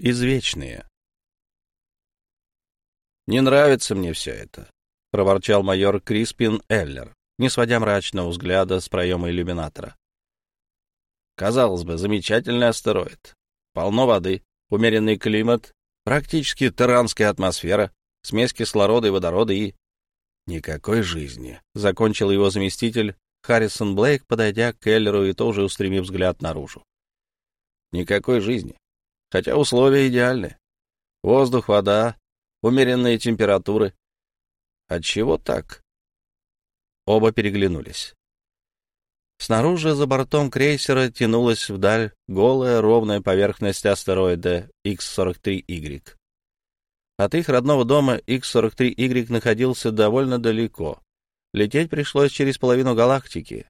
извечные. «Не нравится мне все это», — проворчал майор Криспин Эллер, не сводя мрачного взгляда с проема иллюминатора. «Казалось бы, замечательный астероид. Полно воды, умеренный климат, практически таранская атмосфера, смесь кислорода и водорода и... Никакой жизни, — закончил его заместитель Харрисон Блейк, подойдя к Эллеру и тоже устремив взгляд наружу. Никакой жизни. Хотя условия идеальны. Воздух, вода, умеренные температуры. Отчего так? Оба переглянулись. Снаружи за бортом крейсера тянулась вдаль голая ровная поверхность астероида X-43Y. От их родного дома X-43Y находился довольно далеко. Лететь пришлось через половину галактики.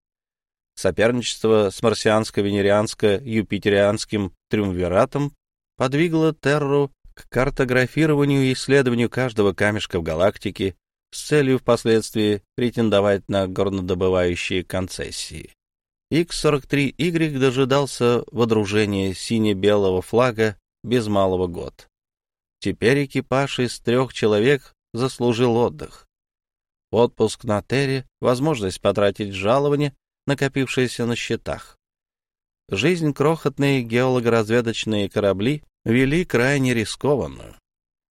Соперничество с марсианско-венерианско-юпитерианским триумвиратом подвигло Терру к картографированию и исследованию каждого камешка в галактике с целью впоследствии претендовать на горнодобывающие концессии. X-43Y дожидался водружения сине-белого флага без малого год. Теперь экипаж из трех человек заслужил отдых. Отпуск на Терре, возможность потратить жалование, накопившееся на счетах. Жизнь крохотные геолого-разведочные корабли вели крайне рискованную.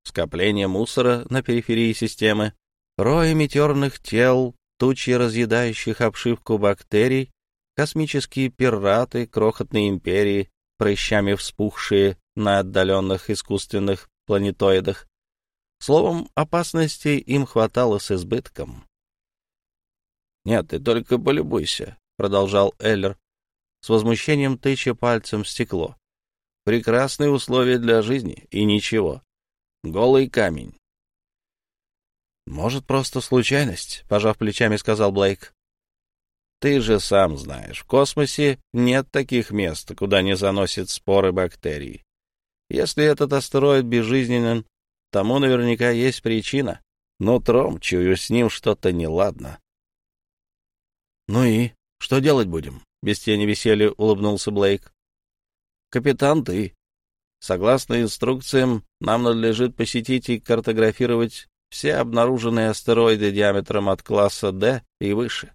Скопление мусора на периферии системы, рои метеорных тел, тучи разъедающих обшивку бактерий космические пираты крохотной империи, прыщами вспухшие на отдаленных искусственных планетоидах. Словом, опасностей им хватало с избытком. «Нет, ты только полюбуйся», — продолжал Эллер, с возмущением тыча пальцем в стекло. «Прекрасные условия для жизни, и ничего. Голый камень». «Может, просто случайность», — пожав плечами, сказал Блейк. Ты же сам знаешь, в космосе нет таких мест, куда не заносят споры бактерий. Если этот астероид безжизненен, тому наверняка есть причина. Но тром, чую, с ним что-то неладно. — Ну и что делать будем? — без тени веселья улыбнулся Блейк. — Капитан, ты. Согласно инструкциям, нам надлежит посетить и картографировать все обнаруженные астероиды диаметром от класса D и выше.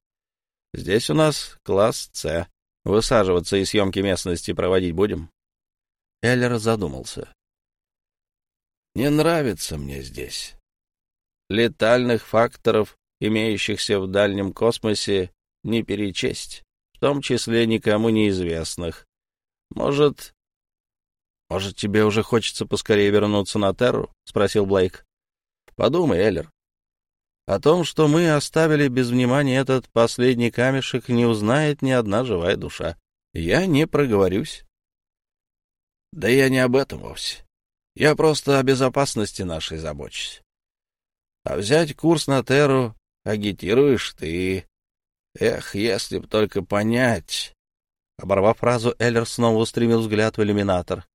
Здесь у нас класс С. Высаживаться и съемки местности проводить будем?» Эллер задумался. «Не нравится мне здесь. Летальных факторов, имеющихся в дальнем космосе, не перечесть, в том числе никому неизвестных. Может, может, тебе уже хочется поскорее вернуться на Терру? — спросил Блейк. — Подумай, Эллер. О том, что мы оставили без внимания этот последний камешек, не узнает ни одна живая душа. Я не проговорюсь. Да я не об этом вовсе. Я просто о безопасности нашей забочусь. А взять курс на Терру агитируешь ты. Эх, если б только понять. Оборвав фразу, Эллер снова устремил взгляд в иллюминатор.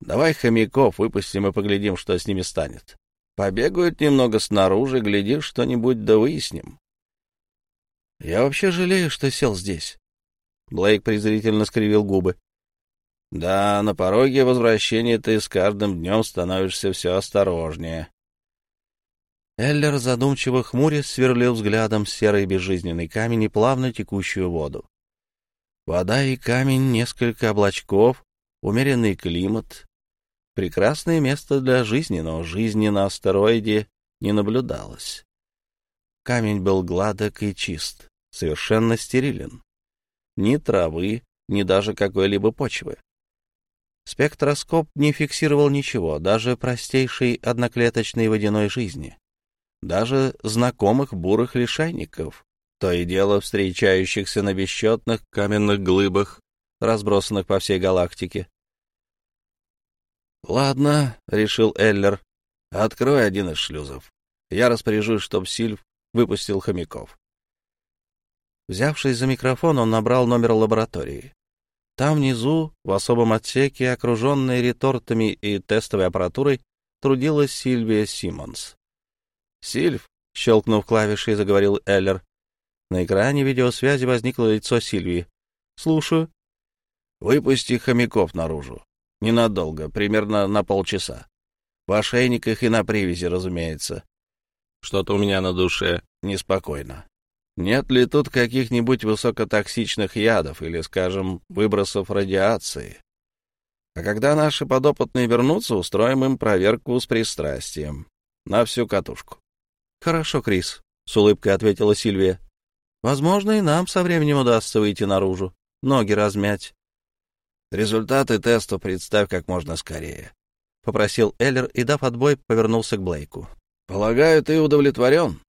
Давай хомяков выпустим и поглядим, что с ними станет. Побегают немного снаружи, глядишь, что-нибудь да выясним. Я вообще жалею, что сел здесь. Блейк презрительно скривил губы. Да, на пороге возвращения ты с каждым днем становишься все осторожнее. Эллер задумчиво хмурясь сверлил взглядом серый безжизненный камень и плавно текущую воду. Вода и камень, несколько облачков, умеренный климат, Прекрасное место для жизни, но жизни на астероиде не наблюдалось. Камень был гладок и чист, совершенно стерилен. Ни травы, ни даже какой-либо почвы. Спектроскоп не фиксировал ничего, даже простейшей одноклеточной водяной жизни. Даже знакомых бурых лишайников, то и дело встречающихся на бесчетных каменных глыбах, разбросанных по всей галактике. «Ладно», — решил Эллер, — «открой один из шлюзов. Я распоряжусь, чтоб Сильв выпустил хомяков». Взявшись за микрофон, он набрал номер лаборатории. Там внизу, в особом отсеке, окруженной ретортами и тестовой аппаратурой, трудилась Сильвия Симмонс. «Сильв», — щелкнув клавишей, заговорил Эллер. На экране видеосвязи возникло лицо Сильвии. «Слушаю». «Выпусти хомяков наружу. Ненадолго, примерно на полчаса. В ошейниках и на привязи, разумеется. Что-то у меня на душе неспокойно. Нет ли тут каких-нибудь высокотоксичных ядов или, скажем, выбросов радиации? А когда наши подопытные вернутся, устроим им проверку с пристрастием. На всю катушку. — Хорошо, Крис, — с улыбкой ответила Сильвия. — Возможно, и нам со временем удастся выйти наружу, ноги размять. — Результаты теста представь как можно скорее, — попросил Эллер и, дав отбой, повернулся к Блейку. — Полагаю, ты удовлетворен?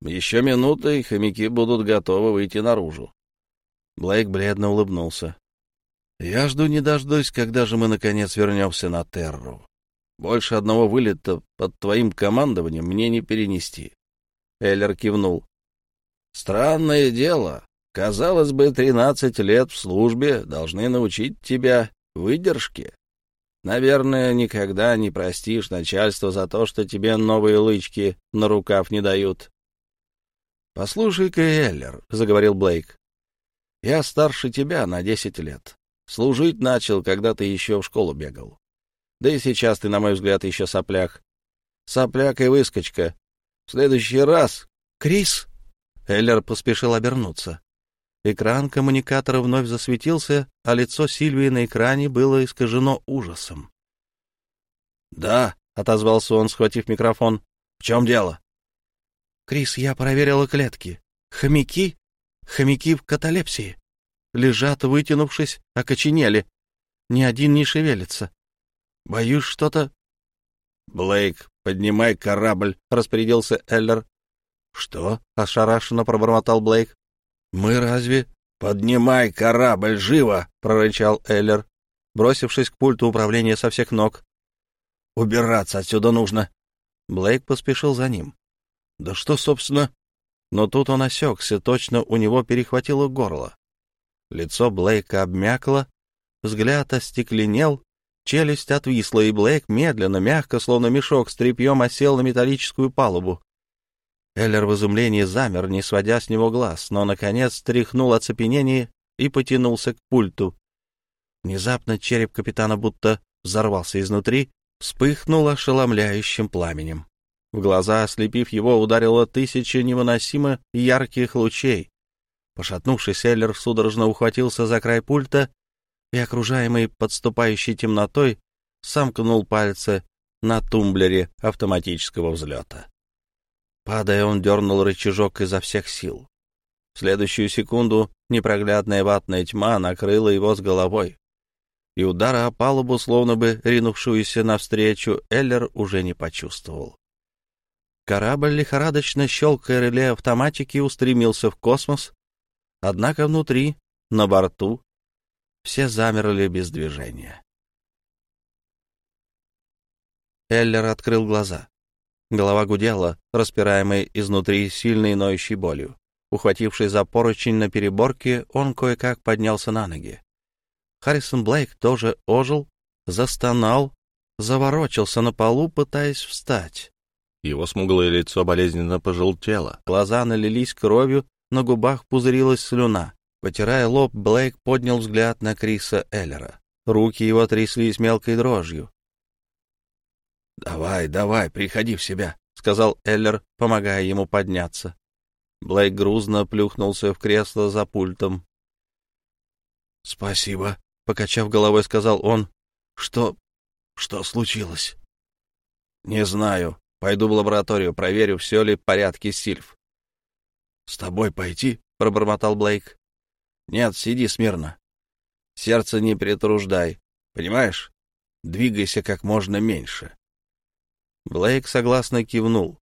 Еще минута, и хомяки будут готовы выйти наружу. Блейк бледно улыбнулся. Я жду не дождусь, когда же мы, наконец, вернемся на Терру. Больше одного вылета под твоим командованием мне не перенести. Эллер кивнул. Странное дело. Казалось бы, тринадцать лет в службе должны научить тебя выдержке. Наверное, никогда не простишь начальство за то, что тебе новые лычки на рукав не дают. — Послушай-ка, Эллер, — заговорил Блейк, — я старше тебя на десять лет. Служить начал, когда ты еще в школу бегал. Да и сейчас ты, на мой взгляд, еще сопляк. Сопляк и выскочка. В следующий раз... Крис! Эллер поспешил обернуться. Экран коммуникатора вновь засветился, а лицо Сильвии на экране было искажено ужасом. «Да», — отозвался он, схватив микрофон. «В чем дело?» «Крис, я проверила клетки. Хомяки? Хомяки в каталепсии лежат, вытянувшись, окоченели. Ни один не шевелится. Боюсь, что-то... — Блейк, поднимай корабль, — распорядился Эллер. — Что? — ошарашенно пробормотал Блейк. — Мы разве... — Поднимай корабль, живо! — прорычал Эллер, бросившись к пульту управления со всех ног. — Убираться отсюда нужно. Блейк поспешил за ним. — Да что, собственно... Но тут он осекся, точно у него перехватило горло. Лицо Блейка обмякло, взгляд остекленел, челюсть отвисла, и Блейк медленно, мягко, словно мешок с тряпьем, осел на металлическую палубу. Эллер в изумлении замер, не сводя с него глаз, но, наконец, тряхнул оцепенение и потянулся к пульту. Внезапно череп капитана будто взорвался изнутри, вспыхнул ошеломляющим пламенем. В глаза, ослепив его, ударило тысяча невыносимо ярких лучей. Пошатнувшись, Эллер судорожно ухватился за край пульта и, окружаемый подступающей темнотой, сомкнул пальцы на тумблере автоматического взлета. Падая, он дернул рычажок изо всех сил. В следующую секунду непроглядная ватная тьма накрыла его с головой, и удара о палубу, словно бы ринувшуюся навстречу, Эллер уже не почувствовал. Корабль, лихорадочно щелкая реле автоматики, устремился в космос, Однако внутри, на борту, все замерли без движения. Эллер открыл глаза. Голова гудела, распираемая изнутри сильной ноющей болью. Ухватившись за поручень на переборке, он кое-как поднялся на ноги. Харрисон Блейк тоже ожил, застонал, заворочился на полу, пытаясь встать. Его смуглое лицо болезненно пожелтело, глаза налились кровью, на губах пузырилась слюна. Потирая лоб, Блейк поднял взгляд на Криса Эллера. Руки его тряслись мелкой дрожью. «Давай, давай, приходи в себя», — сказал Эллер, помогая ему подняться. Блейк грузно плюхнулся в кресло за пультом. «Спасибо», — покачав головой, сказал он. «Что... что случилось?» «Не знаю. Пойду в лабораторию, проверю, все ли в порядке Сильф. — С тобой пойти? — пробормотал Блейк. — Нет, сиди смирно. Сердце не притруждай, понимаешь? Двигайся как можно меньше. Блейк согласно кивнул.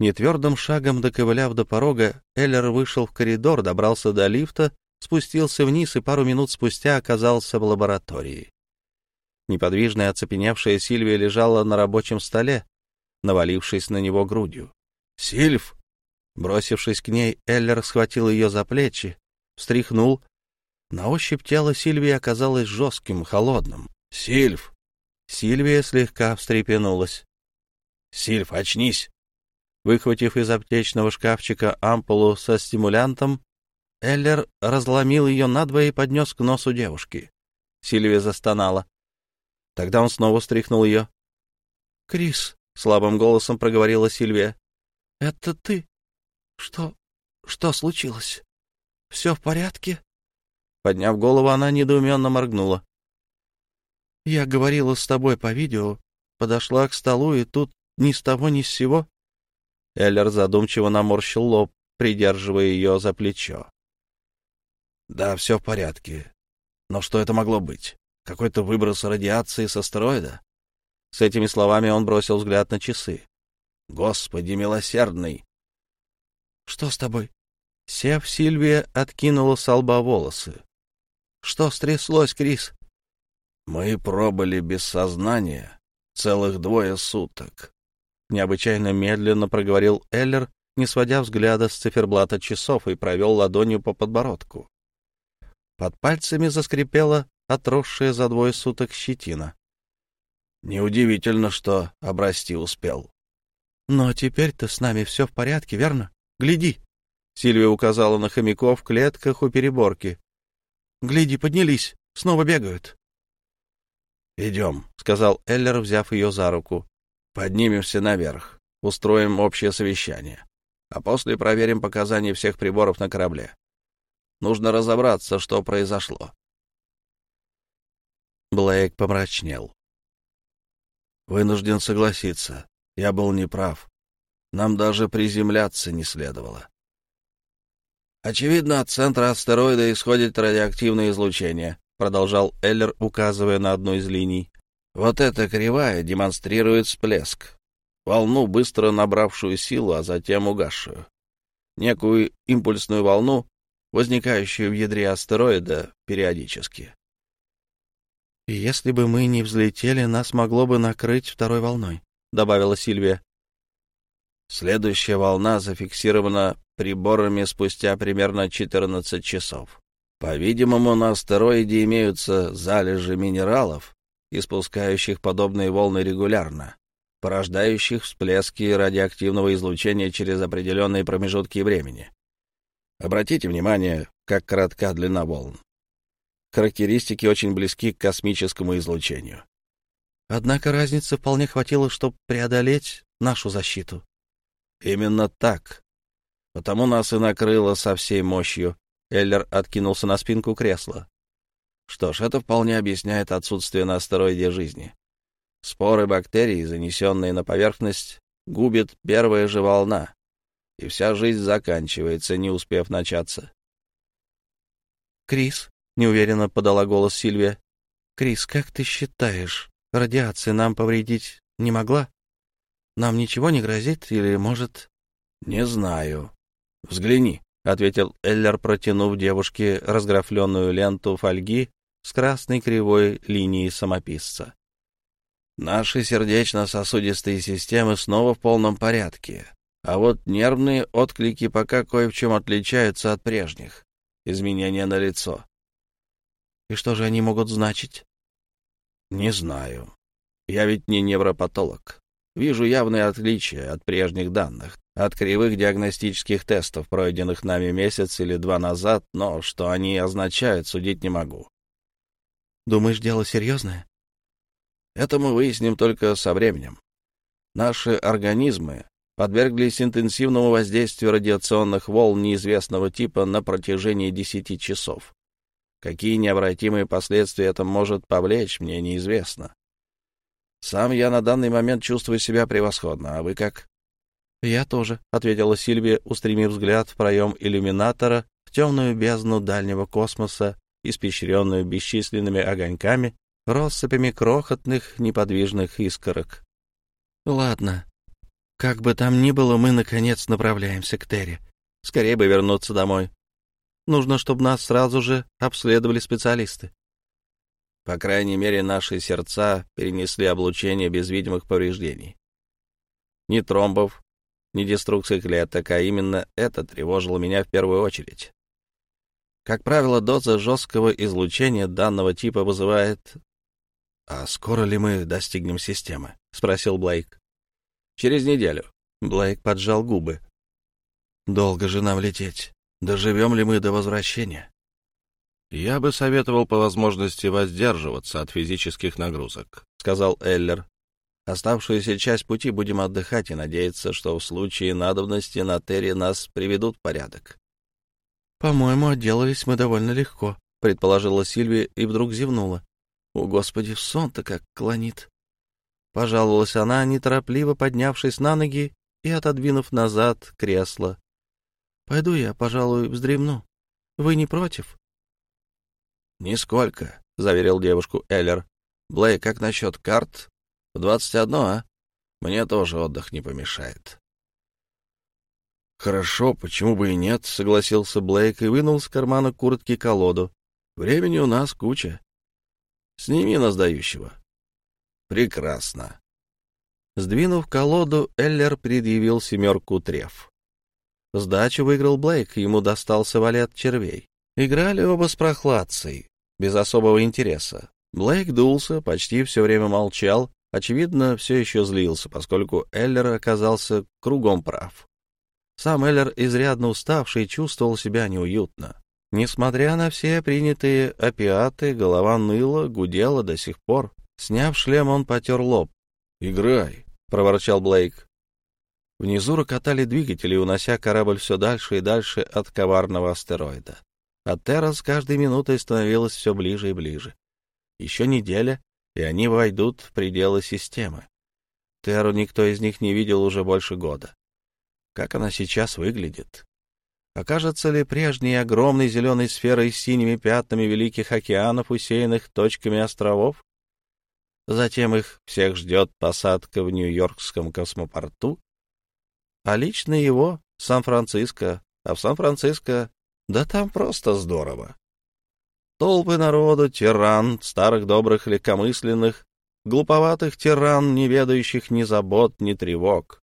Нетвердым шагом доковыляв до порога, Эллер вышел в коридор, добрался до лифта, спустился вниз и пару минут спустя оказался в лаборатории. Неподвижная, оцепеневшая Сильвия лежала на рабочем столе, навалившись на него грудью. «Сильв!» Бросившись к ней, Эллер схватил ее за плечи, встряхнул. На ощупь тело Сильвии оказалось жестким, холодным. «Сильв!» Сильвия слегка встрепенулась. «Сильв, очнись!» Выхватив из аптечного шкафчика ампулу со стимулянтом, Эллер разломил ее надвое и поднес к носу девушки. Сильвия застонала. Тогда он снова встряхнул ее. «Крис», — слабым голосом проговорила Сильвия. «Это ты? Что... что случилось? Все в порядке?» Подняв голову, она недоуменно моргнула. «Я говорила с тобой по видео, подошла к столу, и тут ни с того ни с сего...» Эллер задумчиво наморщил лоб, придерживая ее за плечо. «Да, все в порядке. Но что это могло быть? Какой-то выброс радиации с астероида?» С этими словами он бросил взгляд на часы. «Господи милосердный!» «Что с тобой?» Сев, Сильвия откинула с лба волосы. «Что стряслось, Крис?» «Мы пробыли без сознания целых двое суток», — необычайно медленно проговорил Эллер, не сводя взгляда с циферблата часов, и провел ладонью по подбородку. Под пальцами заскрипела отросшая за двое суток щетина. Неудивительно, что обрасти успел. Но теперь-то с нами все в порядке, верно? Гляди. Сильвия указала на хомяков в клетках у переборки. Гляди, поднялись, снова бегают. «Идем», — сказал Эллер, взяв ее за руку. «Поднимемся наверх, устроим общее совещание, а после проверим показания всех приборов на корабле. Нужно разобраться, что произошло». Блейк помрачнел. Вынужден согласиться. Я был неправ. Нам даже приземляться не следовало. Очевидно, от центра астероида исходит радиоактивное излучение, продолжал Эллер, указывая на одну из линий. Вот эта кривая демонстрирует всплеск, волну, быстро набравшую силу, а затем угасшую. Некую импульсную волну, возникающую в ядре астероида периодически. И если бы мы не взлетели, нас могло бы накрыть второй волной, — добавила Сильвия. Следующая волна зафиксирована приборами спустя примерно 14 часов. По-видимому, на астероиде имеются залежи минералов, испускающих подобные волны регулярно, порождающих всплески радиоактивного излучения через определенные промежутки времени. Обратите внимание, как коротка длина волн характеристики очень близки к космическому излучению. Однако разницы вполне хватило, чтобы преодолеть нашу защиту. Именно так. Потому нас и накрыло со всей мощью. Эллер откинулся на спинку кресла. Что ж, это вполне объясняет отсутствие на астероиде жизни. Споры бактерий, занесенные на поверхность, губит первая же волна, и вся жизнь заканчивается, не успев начаться. «Крис», неуверенно подала голос Сильвия. Крис, как ты считаешь, радиация нам повредить не могла? Нам ничего не грозит или, может... Не знаю. Взгляни, ответил Эллер, протянув девушке разграфленную ленту фольги с красной кривой линией самописца. Наши сердечно-сосудистые системы снова в полном порядке, а вот нервные отклики пока кое в чем отличаются от прежних. Изменения на лицо. И что же они могут значить? Не знаю. Я ведь не невропатолог. Вижу явные отличия от прежних данных, от кривых диагностических тестов, пройденных нами месяц или два назад, но что они означают, судить не могу. Думаешь, дело серьезное? Это мы выясним только со временем. Наши организмы подверглись интенсивному воздействию радиационных волн неизвестного типа на протяжении десяти часов. Какие необратимые последствия это может повлечь, мне неизвестно. Сам я на данный момент чувствую себя превосходно, а вы как? — Я тоже, — ответила Сильвия, устремив взгляд в проем иллюминатора в темную бездну дальнего космоса, испещренную бесчисленными огоньками, россыпями крохотных неподвижных искорок. — Ладно. Как бы там ни было, мы, наконец, направляемся к Терри. Скорее бы вернуться домой. Нужно, чтобы нас сразу же обследовали специалисты. По крайней мере, наши сердца перенесли облучение без видимых повреждений. Ни тромбов, ни деструкции клеток, а именно это тревожило меня в первую очередь. Как правило, доза жесткого излучения данного типа вызывает... — А скоро ли мы достигнем системы? — спросил Блейк. — Через неделю. Блейк поджал губы. — Долго же нам лететь. Доживем ли мы до возвращения? «Я бы советовал по возможности воздерживаться от физических нагрузок», — сказал Эллер. «Оставшуюся часть пути будем отдыхать и надеяться, что в случае надобности на Терри нас приведут в порядок». «По-моему, отделались мы довольно легко», — предположила Сильвия и вдруг зевнула. «О, Господи, сон-то как клонит!» Пожаловалась она, неторопливо поднявшись на ноги и отодвинув назад кресло. «Пойду я, пожалуй, вздремну. Вы не против?» «Нисколько», — заверил девушку Эллер. «Блей, как насчет карт? В двадцать одно, а? Мне тоже отдых не помешает». «Хорошо, почему бы и нет», — согласился Блейк и вынул из кармана куртки колоду. «Времени у нас куча. Сними на сдающего». «Прекрасно». Сдвинув колоду, Эллер предъявил семерку треф. Сдачу выиграл Блейк, ему достался валет червей. Играли оба с прохладцей, без особого интереса. Блейк дулся, почти все время молчал, очевидно, все еще злился, поскольку Эллер оказался кругом прав. Сам Эллер, изрядно уставший, чувствовал себя неуютно. Несмотря на все принятые опиаты, голова ныла, гудела до сих пор. Сняв шлем, он потер лоб. «Играй», — проворчал Блейк. Внизу рокотали двигатели, унося корабль все дальше и дальше от коварного астероида а Терра с каждой минутой становилась все ближе и ближе. Еще неделя, и они войдут в пределы системы. Терру никто из них не видел уже больше года. Как она сейчас выглядит? Окажется ли прежней огромной зеленой сферой с синими пятнами великих океанов, усеянных точками островов? Затем их всех ждет посадка в Нью-Йоркском космопорту, а лично его — Сан-Франциско, а в Сан-Франциско да там просто здорово. Толпы народу, тиран, старых добрых легкомысленных, глуповатых тиран, не ведающих ни забот, ни тревог.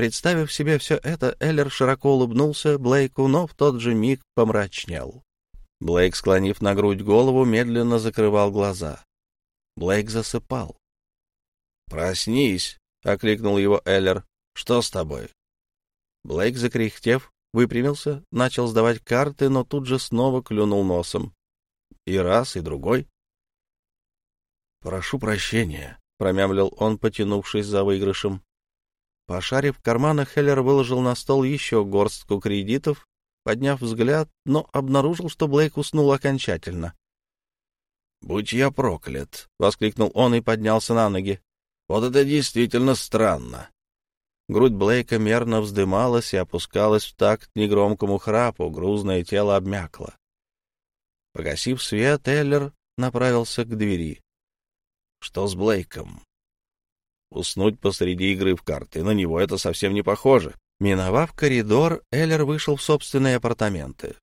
Представив себе все это, Эллер широко улыбнулся Блейку, но в тот же миг помрачнел. Блейк, склонив на грудь голову, медленно закрывал глаза. Блейк засыпал. «Проснись!» — окликнул его Эллер. «Что с тобой?» Блейк, закряхтев, выпрямился, начал сдавать карты, но тут же снова клюнул носом. И раз, и другой. «Прошу прощения», — промямлил он, потянувшись за выигрышем. Пошарив в карманах, Хеллер выложил на стол еще горстку кредитов, подняв взгляд, но обнаружил, что Блейк уснул окончательно. «Будь я проклят!» — воскликнул он и поднялся на ноги. «Вот это действительно странно. Грудь Блейка мерно вздымалась и опускалась в такт негромкому храпу, грузное тело обмякло. Погасив свет, Эллер направился к двери. Что с Блейком? Уснуть посреди игры в карты, на него это совсем не похоже. Миновав коридор, Эллер вышел в собственные апартаменты.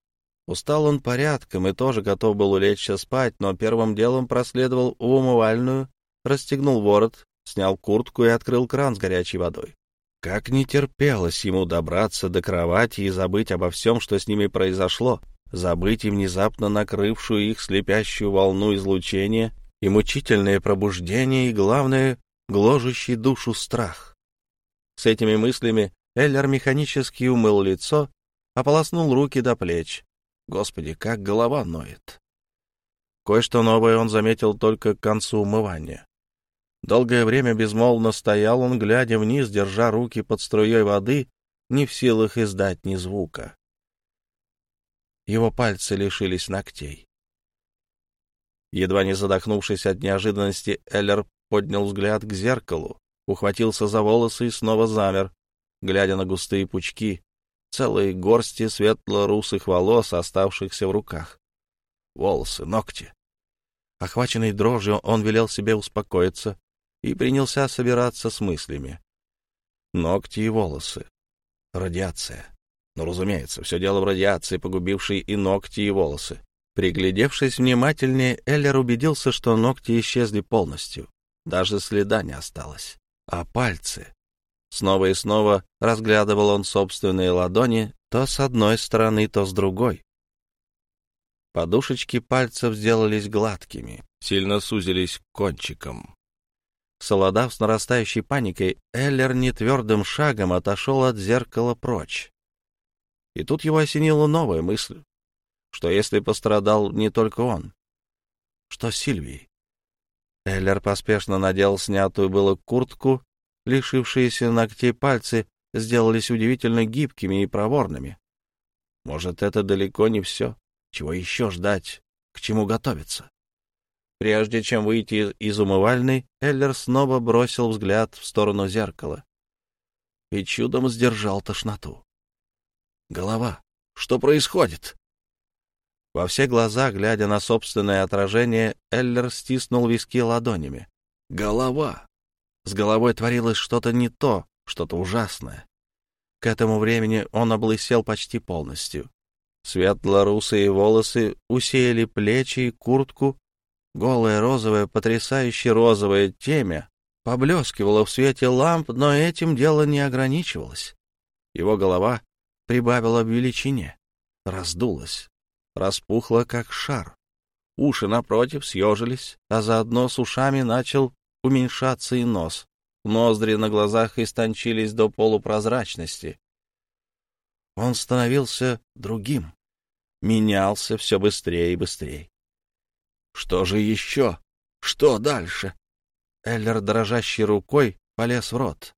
Устал он порядком и тоже готов был улечься спать, но первым делом проследовал в умывальную, расстегнул ворот, снял куртку и открыл кран с горячей водой. Как не терпелось ему добраться до кровати и забыть обо всем, что с ними произошло, забыть и внезапно накрывшую их слепящую волну излучения, и мучительное пробуждение, и, главное, гложущий душу страх. С этими мыслями Эллер механически умыл лицо, ополоснул руки до плеч. Господи, как голова ноет. Кое-что новое он заметил только к концу умывания. Долгое время безмолвно стоял он, глядя вниз, держа руки под струей воды, не в силах издать ни звука. Его пальцы лишились ногтей. Едва не задохнувшись от неожиданности, Эллер поднял взгляд к зеркалу, ухватился за волосы и снова замер, глядя на густые пучки, целые горсти светло-русых волос, оставшихся в руках. Волосы, ногти. Охваченный дрожью, он велел себе успокоиться, и принялся собираться с мыслями. Ногти и волосы. Радиация. Ну, разумеется, все дело в радиации, погубившей и ногти, и волосы. Приглядевшись внимательнее, Эллер убедился, что ногти исчезли полностью. Даже следа не осталось. А пальцы? Снова и снова разглядывал он собственные ладони, то с одной стороны, то с другой. Подушечки пальцев сделались гладкими, сильно сузились кончиком. Солодав с нарастающей паникой, Эллер нетвердым шагом отошел от зеркала прочь. И тут его осенила новая мысль. Что если пострадал не только он? Что с Сильвией? Эллер поспешно надел снятую было куртку, лишившиеся ногтей пальцы сделались удивительно гибкими и проворными. Может, это далеко не все. Чего еще ждать? К чему готовиться? Прежде чем выйти из умывальной, Эллер снова бросил взгляд в сторону зеркала и чудом сдержал тошноту. Голова. Что происходит? Во все глаза, глядя на собственное отражение, Эллер стиснул виски ладонями. Голова. С головой творилось что-то не то, что-то ужасное. К этому времени он облысел почти полностью. Светло-русые волосы усеяли плечи и куртку. Голая розовая, потрясающе розовая темя поблескивала в свете ламп, но этим дело не ограничивалось. Его голова прибавила в величине, раздулась, распухла, как шар. Уши, напротив, съежились, а заодно с ушами начал уменьшаться и нос. Ноздри на глазах истончились до полупрозрачности. Он становился другим, менялся все быстрее и быстрее. Что же еще? Что дальше? Эллер, дрожащей рукой, полез в рот.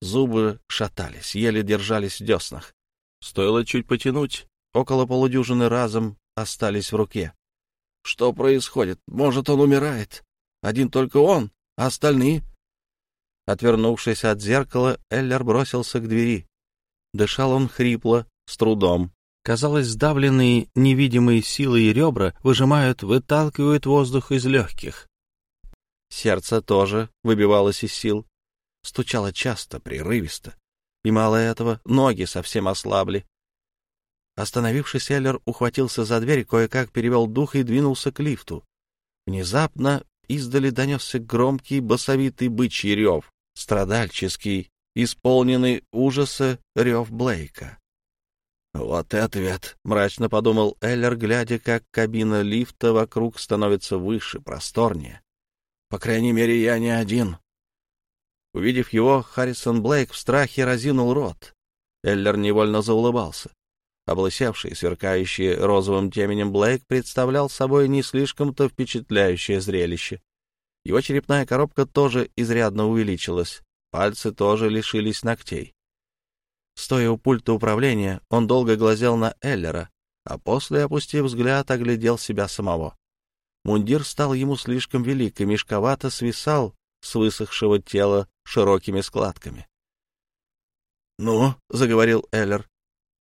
Зубы шатались, еле держались в деснах. Стоило чуть потянуть, около полудюжины разом остались в руке. Что происходит? Может, он умирает? Один только он, а остальные? Отвернувшись от зеркала, Эллер бросился к двери. Дышал он хрипло, с трудом. Казалось, сдавленные невидимые силы и ребра выжимают, выталкивают воздух из легких. Сердце тоже выбивалось из сил. Стучало часто, прерывисто. И мало этого, ноги совсем ослабли. Остановившись, Эллер ухватился за дверь, кое-как перевел дух и двинулся к лифту. Внезапно издали донесся громкий басовитый бычий рев, страдальческий, исполненный ужаса рев Блейка. «Вот и ответ», — мрачно подумал Эллер, глядя, как кабина лифта вокруг становится выше, просторнее. «По крайней мере, я не один». Увидев его, Харрисон Блейк в страхе разинул рот. Эллер невольно заулыбался. Облысевший, сверкающий розовым теменем Блейк представлял собой не слишком-то впечатляющее зрелище. Его черепная коробка тоже изрядно увеличилась, пальцы тоже лишились ногтей. Стоя у пульта управления, он долго глазел на Эллера, а после, опустив взгляд, оглядел себя самого. Мундир стал ему слишком велик и мешковато свисал с высохшего тела широкими складками. — Ну, — заговорил Эллер,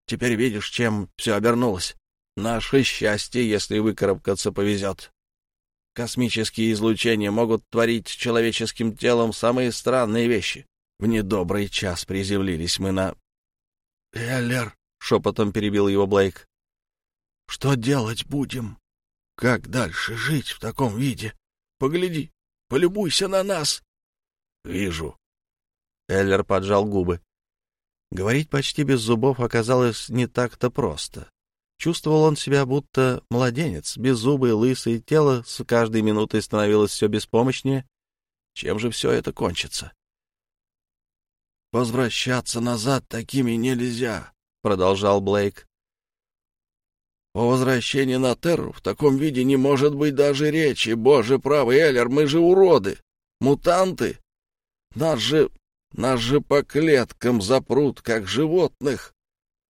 Теперь видишь, чем все обернулось. Наше счастье, если выкарабкаться повезет. Космические излучения могут творить человеческим телом самые странные вещи. В недобрый час приземлились мы на... — Эллер, — шепотом перебил его Блейк, — что делать будем? Как дальше жить в таком виде? Погляди, полюбуйся на нас. — Вижу. Эллер поджал губы. Говорить почти без зубов оказалось не так-то просто. Чувствовал он себя будто младенец, беззубый, лысый, тело с каждой минутой становилось все беспомощнее. Чем же все это кончится? «Возвращаться назад такими нельзя», — продолжал Блейк. «О возвращении на Терру в таком виде не может быть даже речи. Боже правый, Эллер, мы же уроды, мутанты. Нас же нас же по клеткам запрут, как животных.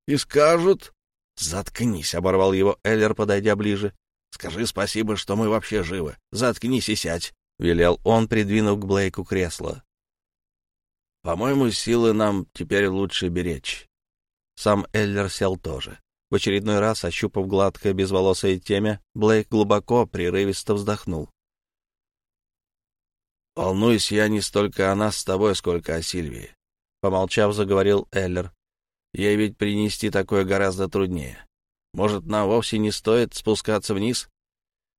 И скажут... — Заткнись, — оборвал его Эллер, подойдя ближе. — Скажи спасибо, что мы вообще живы. Заткнись и сядь, — велел он, придвинув к Блейку кресло. — По-моему, силы нам теперь лучше беречь. Сам Эллер сел тоже. В очередной раз, ощупав гладкое безволосое темя, Блейк глубоко, прерывисто вздохнул. Волнуюсь я не столько о нас с тобой, сколько о Сильвии. Помолчав, заговорил Эллер. Ей ведь принести такое гораздо труднее. Может, нам вовсе не стоит спускаться вниз?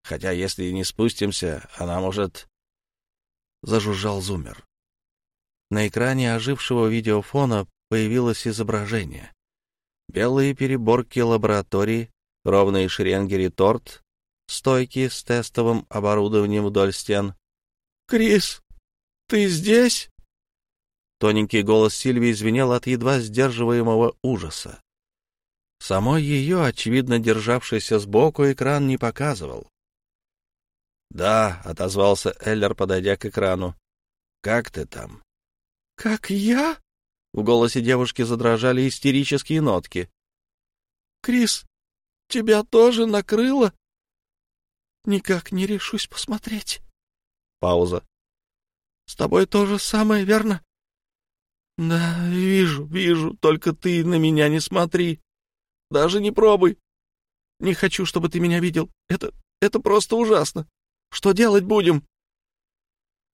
Хотя, если не спустимся, она может... Зажужжал зумер. На экране ожившего видеофона появилось изображение. Белые переборки лаборатории, ровные шеренги реторт, стойки с тестовым оборудованием вдоль стен, «Крис, ты здесь?» Тоненький голос Сильвии звенел от едва сдерживаемого ужаса. Самой ее, очевидно державшийся сбоку, экран не показывал. «Да», — отозвался Эллер, подойдя к экрану. «Как ты там?» «Как я?» В голосе девушки задрожали истерические нотки. «Крис, тебя тоже накрыло?» «Никак не решусь посмотреть». Пауза. «С тобой то же самое, верно?» «Да, вижу, вижу, только ты на меня не смотри. Даже не пробуй. Не хочу, чтобы ты меня видел. Это... это просто ужасно. Что делать будем?»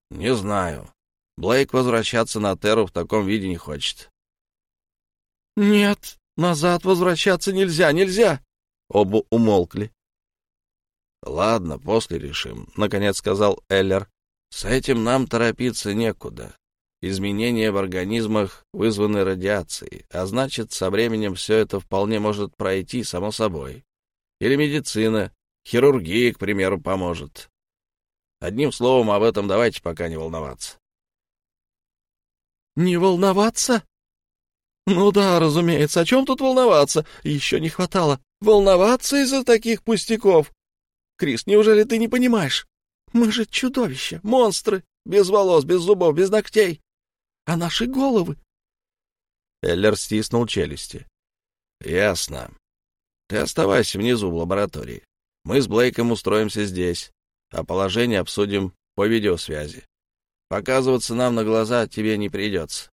«Не знаю. Блейк возвращаться на Терру в таком виде не хочет». «Нет, назад возвращаться нельзя, нельзя!» Оба умолкли. «Ладно, после решим», — наконец сказал Эллер. «С этим нам торопиться некуда. Изменения в организмах вызваны радиацией, а значит, со временем все это вполне может пройти само собой. Или медицина, хирургия, к примеру, поможет. Одним словом, об этом давайте пока не волноваться. «Не волноваться?» «Ну да, разумеется. О чем тут волноваться? Еще не хватало. Волноваться из-за таких пустяков. Крис, неужели ты не понимаешь? Мы же чудовища, монстры, без волос, без зубов, без ногтей а наши головы. Эллер стиснул челюсти. — Ясно. Ты оставайся внизу в лаборатории. Мы с Блейком устроимся здесь, а положение обсудим по видеосвязи. Показываться нам на глаза тебе не придется.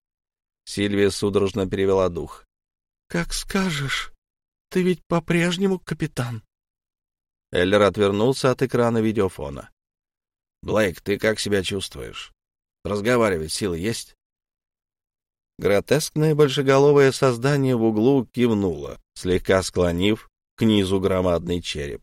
Сильвия судорожно перевела дух. — Как скажешь. Ты ведь по-прежнему капитан. Эллер отвернулся от экрана видеофона. — Блейк, ты как себя чувствуешь? Разговаривать силы есть? Гротескное большеголовое создание в углу кивнуло, слегка склонив к низу громадный череп.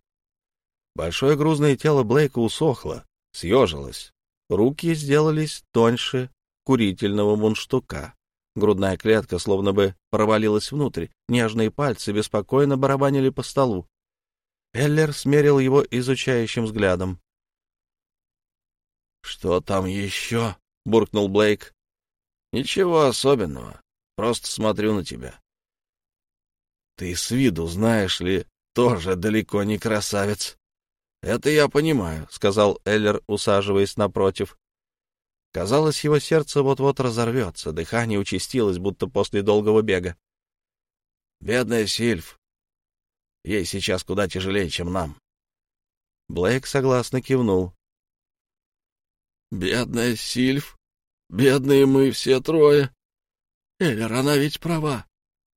Большое грузное тело Блейка усохло, съежилось. Руки сделались тоньше курительного мундштука. Грудная клетка словно бы провалилась внутрь, нежные пальцы беспокойно барабанили по столу. Эллер смерил его изучающим взглядом. — Что там еще? — буркнул Блейк. Ничего особенного. Просто смотрю на тебя. Ты с виду, знаешь ли, тоже далеко не красавец. Это я понимаю, — сказал Эллер, усаживаясь напротив. Казалось, его сердце вот-вот разорвется, дыхание участилось, будто после долгого бега. Бедная Сильф. Ей сейчас куда тяжелее, чем нам. Блейк согласно кивнул. «Бедная Сильф», Бедные мы все трое. Эллер, она ведь права.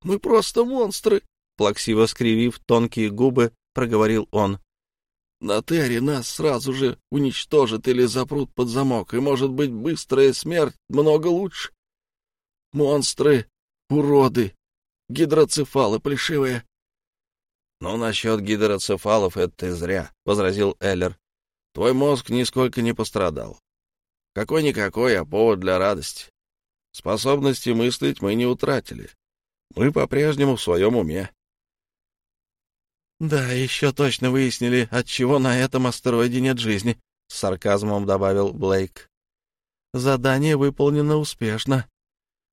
Мы просто монстры. Плаксиво скривив тонкие губы, проговорил он. На Терре нас сразу же уничтожат или запрут под замок, и, может быть, быстрая смерть много лучше. Монстры, уроды, гидроцефалы плешивые. — Ну, насчет гидроцефалов это ты зря, — возразил Эллер. — Твой мозг нисколько не пострадал. Какой-никакой, а повод для радости. Способности мыслить мы не утратили. Мы по-прежнему в своем уме. «Да, еще точно выяснили, от чего на этом астероиде нет жизни», — с сарказмом добавил Блейк. «Задание выполнено успешно.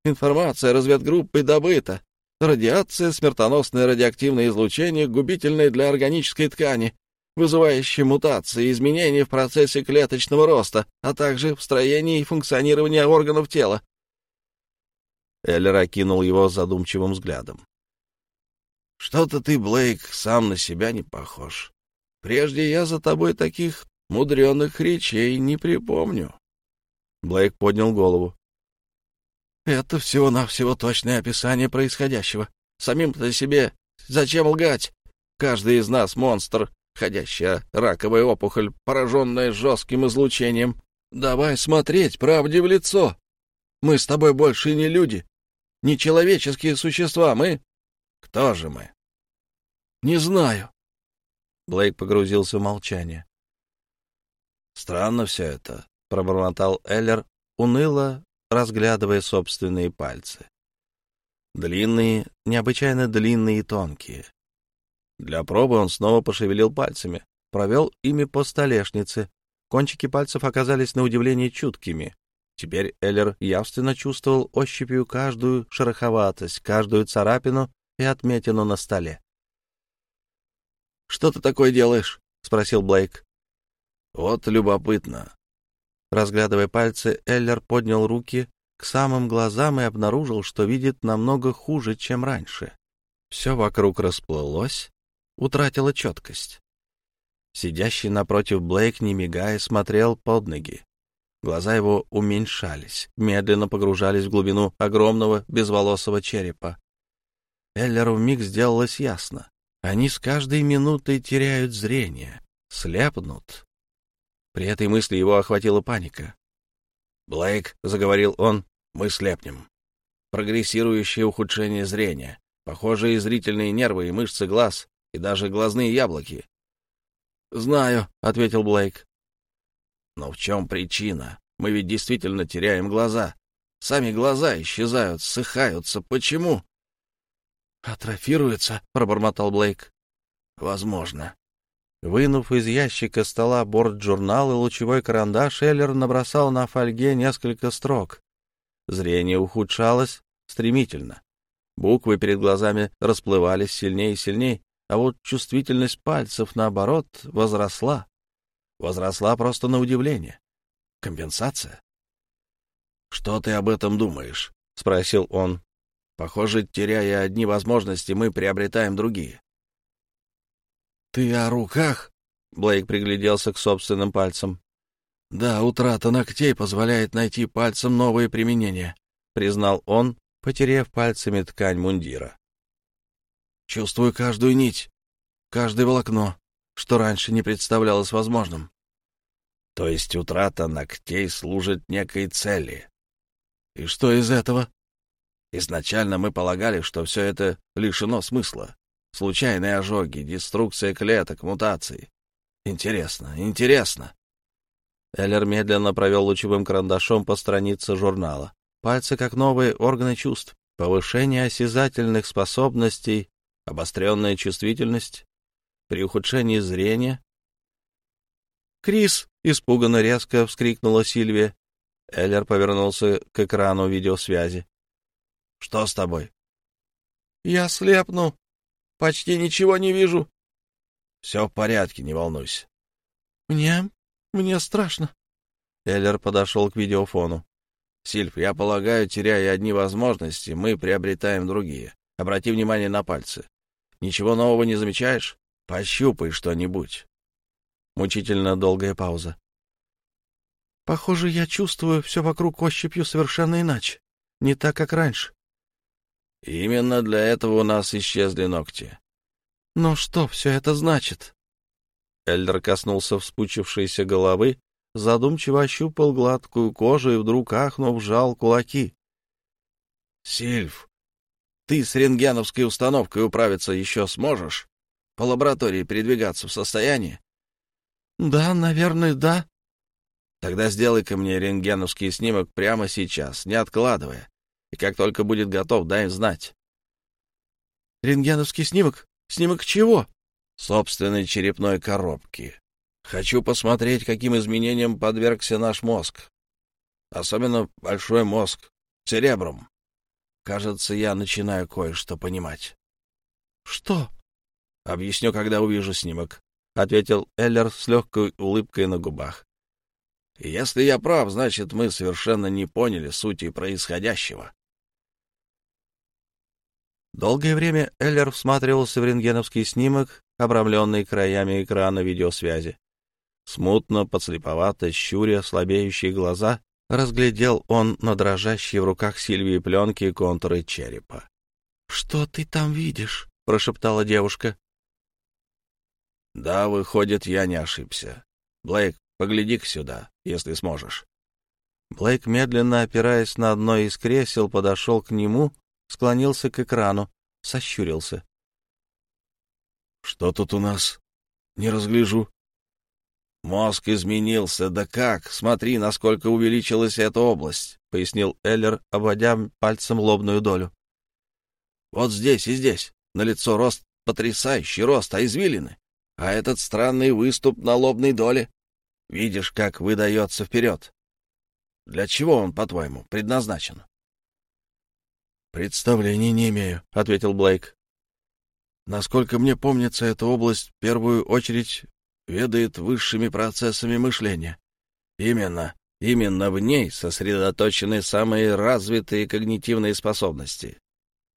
Информация разведгруппы добыта. Радиация, смертоносное радиоактивное излучение, губительное для органической ткани вызывающие мутации изменения в процессе клеточного роста, а также в строении и функционировании органов тела. Эллер окинул его задумчивым взглядом. — Что-то ты, Блейк, сам на себя не похож. Прежде я за тобой таких мудреных речей не припомню. Блейк поднял голову. — Это всего-навсего точное описание происходящего. Самим-то себе зачем лгать? Каждый из нас монстр, ходящая раковая опухоль, пораженная жестким излучением. Давай смотреть правде в лицо. Мы с тобой больше не люди, не человеческие существа, мы... Кто же мы? Не знаю. Блейк погрузился в молчание. Странно все это, пробормотал Эллер, уныло разглядывая собственные пальцы. Длинные, необычайно длинные и тонкие. Для пробы он снова пошевелил пальцами, провел ими по столешнице. Кончики пальцев оказались на удивление чуткими. Теперь Эллер явственно чувствовал ощупью каждую шероховатость, каждую царапину и отметину на столе. Что ты такое делаешь? — спросил Блейк. — Вот любопытно. Разглядывая пальцы, Эллер поднял руки к самым глазам и обнаружил, что видит намного хуже, чем раньше. Все вокруг расплылось, утратило четкость. Сидящий напротив Блейк, не мигая, смотрел под ноги. Глаза его уменьшались, медленно погружались в глубину огромного безволосого черепа. Эллеру вмиг сделалось ясно. Они с каждой минутой теряют зрение, слепнут. При этой мысли его охватила паника. «Блейк», — заговорил он, — «мы слепнем. Прогрессирующее ухудшение зрения, похожие зрительные нервы и мышцы глаз, и даже глазные яблоки». «Знаю», — ответил Блейк. Но в чем причина? Мы ведь действительно теряем глаза. Сами глаза исчезают, ссыхаются. Почему? «Атрофируется», — пробормотал Блейк. «Возможно». Вынув из ящика стола борт-журнал и лучевой карандаш, Эллер набросал на фольге несколько строк. Зрение ухудшалось стремительно. Буквы перед глазами расплывались сильнее и сильнее, а вот чувствительность пальцев, наоборот, возросла возросла просто на удивление. Компенсация? «Что ты об этом думаешь?» — спросил он. «Похоже, теряя одни возможности, мы приобретаем другие». «Ты о руках?» — Блейк пригляделся к собственным пальцам. «Да, утрата ногтей позволяет найти пальцем новые применения», — признал он, потеряв пальцами ткань мундира. «Чувствую каждую нить, каждое волокно, что раньше не представлялось возможным. То есть утрата ногтей служит некой цели. И что из этого? Изначально мы полагали, что все это лишено смысла. Случайные ожоги, деструкция клеток, мутации. Интересно, интересно. Эллер медленно провел лучевым карандашом по странице журнала. Пальцы как новые органы чувств, повышение осязательных способностей, обостренная чувствительность, при ухудшении зрения. «Крис!» — испуганно резко вскрикнула Сильвия. Эллер повернулся к экрану видеосвязи. «Что с тобой?» «Я слепну. Почти ничего не вижу». «Все в порядке, не волнуйся». «Мне... мне страшно». Эллер подошел к видеофону. «Сильв, я полагаю, теряя одни возможности, мы приобретаем другие. Обрати внимание на пальцы. Ничего нового не замечаешь? Пощупай что-нибудь». Мучительно долгая пауза. Похоже, я чувствую все вокруг ощупью совершенно иначе. Не так, как раньше. Именно для этого у нас исчезли ногти. Но что все это значит? Эльдер коснулся вспучившейся головы, задумчиво ощупал гладкую кожу и вдруг, ахнув, сжал кулаки. — Сильв, ты с рентгеновской установкой управиться еще сможешь? По лаборатории передвигаться в состоянии? Да, наверное, да. Тогда сделай-ка мне рентгеновский снимок прямо сейчас, не откладывая. И как только будет готов, дай знать. Рентгеновский снимок? Снимок чего? Собственной черепной коробки. Хочу посмотреть, каким изменениям подвергся наш мозг. Особенно большой мозг, церебрум. Кажется, я начинаю кое-что понимать. Что? Объясню, когда увижу снимок. — ответил Эллер с легкой улыбкой на губах. «Если я прав, значит, мы совершенно не поняли сути происходящего». Долгое время Эллер всматривался в рентгеновский снимок, обрамленный краями экрана видеосвязи. Смутно, подслеповато, щуря слабеющие глаза, разглядел он на дрожащей в руках Сильвии пленки контуры черепа. — Что ты там видишь? — прошептала девушка. Да, выходит, я не ошибся. Блейк, погляди-ка сюда, если сможешь. Блейк, медленно опираясь на одно из кресел, подошел к нему, склонился к экрану, сощурился. — Что тут у нас? Не разгляжу. — Мозг изменился, да как? Смотри, насколько увеличилась эта область, — пояснил Эллер, обводя пальцем лобную долю. — Вот здесь и здесь. На лицо рост, потрясающий рост, а извилины а этот странный выступ на лобной доле. Видишь, как выдается вперед. Для чего он, по-твоему, предназначен? — Представления не имею, — ответил Блейк. Насколько мне помнится, эта область в первую очередь ведает высшими процессами мышления. Именно, именно в ней сосредоточены самые развитые когнитивные способности.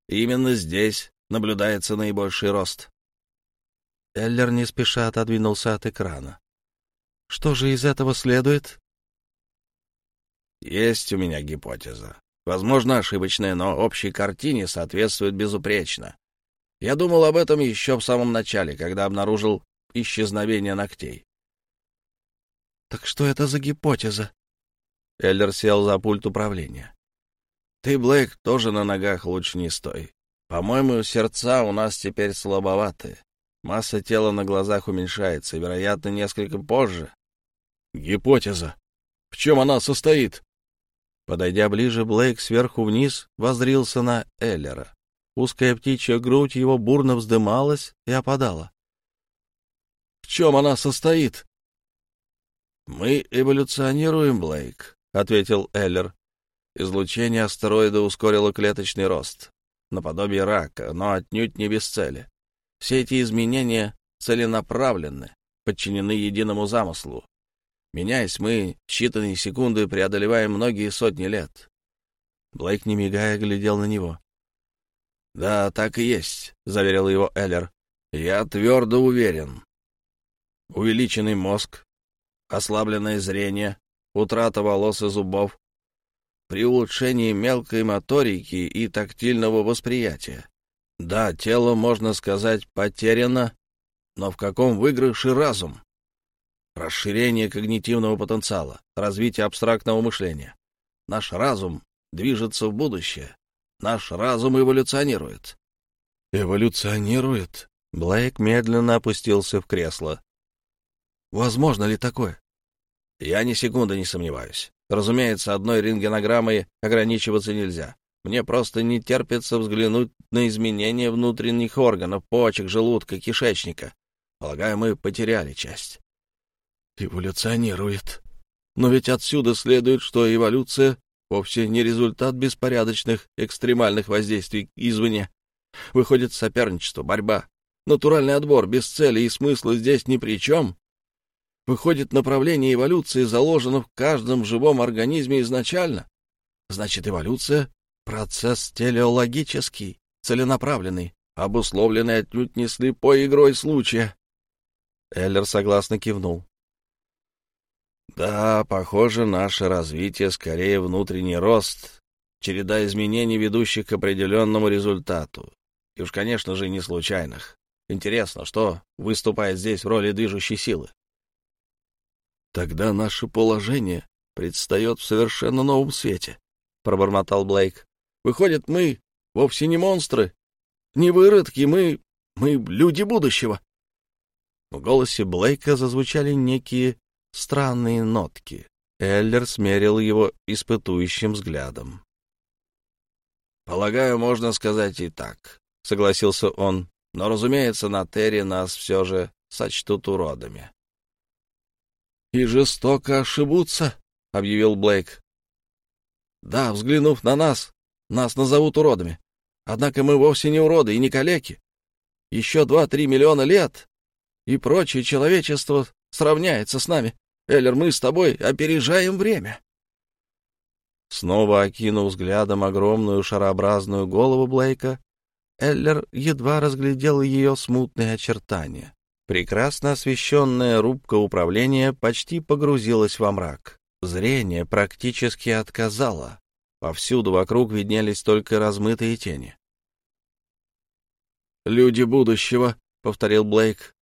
Именно здесь наблюдается наибольший рост. Эллер не спеша отодвинулся от экрана. Что же из этого следует? Есть у меня гипотеза. Возможно, ошибочная, но общей картине соответствует безупречно. Я думал об этом еще в самом начале, когда обнаружил исчезновение ногтей. Так что это за гипотеза? Эллер сел за пульт управления. Ты, Блейк, тоже на ногах лучше не стой. По-моему, сердца у нас теперь слабоваты. Масса тела на глазах уменьшается, вероятно, несколько позже. Гипотеза. В чем она состоит? Подойдя ближе, Блейк сверху вниз возрился на Эллера. Узкая птичья грудь его бурно вздымалась и опадала. — В чем она состоит? — Мы эволюционируем, Блейк, — ответил Эллер. Излучение астероида ускорило клеточный рост, наподобие рака, но отнюдь не без цели. Все эти изменения целенаправленны, подчинены единому замыслу. Меняясь, мы считанные секунды преодолеваем многие сотни лет. Блейк, не мигая, глядел на него. — Да, так и есть, — заверил его Эллер. — Я твердо уверен. Увеличенный мозг, ослабленное зрение, утрата волос и зубов, при улучшении мелкой моторики и тактильного восприятия. Да, тело, можно сказать, потеряно, но в каком выигрыше разум? Расширение когнитивного потенциала, развитие абстрактного мышления. Наш разум движется в будущее. Наш разум эволюционирует. Эволюционирует? Блейк медленно опустился в кресло. Возможно ли такое? Я ни секунды не сомневаюсь. Разумеется, одной рентгенограммой ограничиваться нельзя. Мне просто не терпится взглянуть на изменения внутренних органов, почек, желудка, кишечника. Полагаю, мы потеряли часть. Эволюционирует. Но ведь отсюда следует, что эволюция вовсе не результат беспорядочных экстремальных воздействий извне. Выходит соперничество, борьба. Натуральный отбор без цели и смысла здесь ни при чем. Выходит, направление эволюции заложено в каждом живом организме изначально. Значит, эволюция — процесс телеологический, целенаправленный, обусловленный отнюдь не слепой игрой случая. Эллер согласно кивнул. Да, похоже, наше развитие скорее внутренний рост, череда изменений, ведущих к определенному результату. И уж, конечно же, не случайных. Интересно, что выступает здесь в роли движущей силы? Тогда наше положение предстает в совершенно новом свете, — пробормотал Блейк. Выходит, мы вовсе не монстры, не выродки, мы... мы люди будущего. В голосе Блейка зазвучали некие странные нотки. Эллер смерил его испытующим взглядом. «Полагаю, можно сказать и так», — согласился он. «Но, разумеется, на Терре нас все же сочтут уродами и жестоко ошибутся, — объявил Блейк. Да, взглянув на нас, нас назовут уродами. Однако мы вовсе не уроды и не калеки. Еще два-три миллиона лет, и прочее человечество сравняется с нами. Эллер, мы с тобой опережаем время. Снова окинув взглядом огромную шарообразную голову Блейка, Эллер едва разглядел ее смутные очертания. Прекрасно освещенная рубка управления почти погрузилась во мрак. Зрение практически отказало. Повсюду вокруг виднелись только размытые тени. «Люди будущего», — повторил Блейк.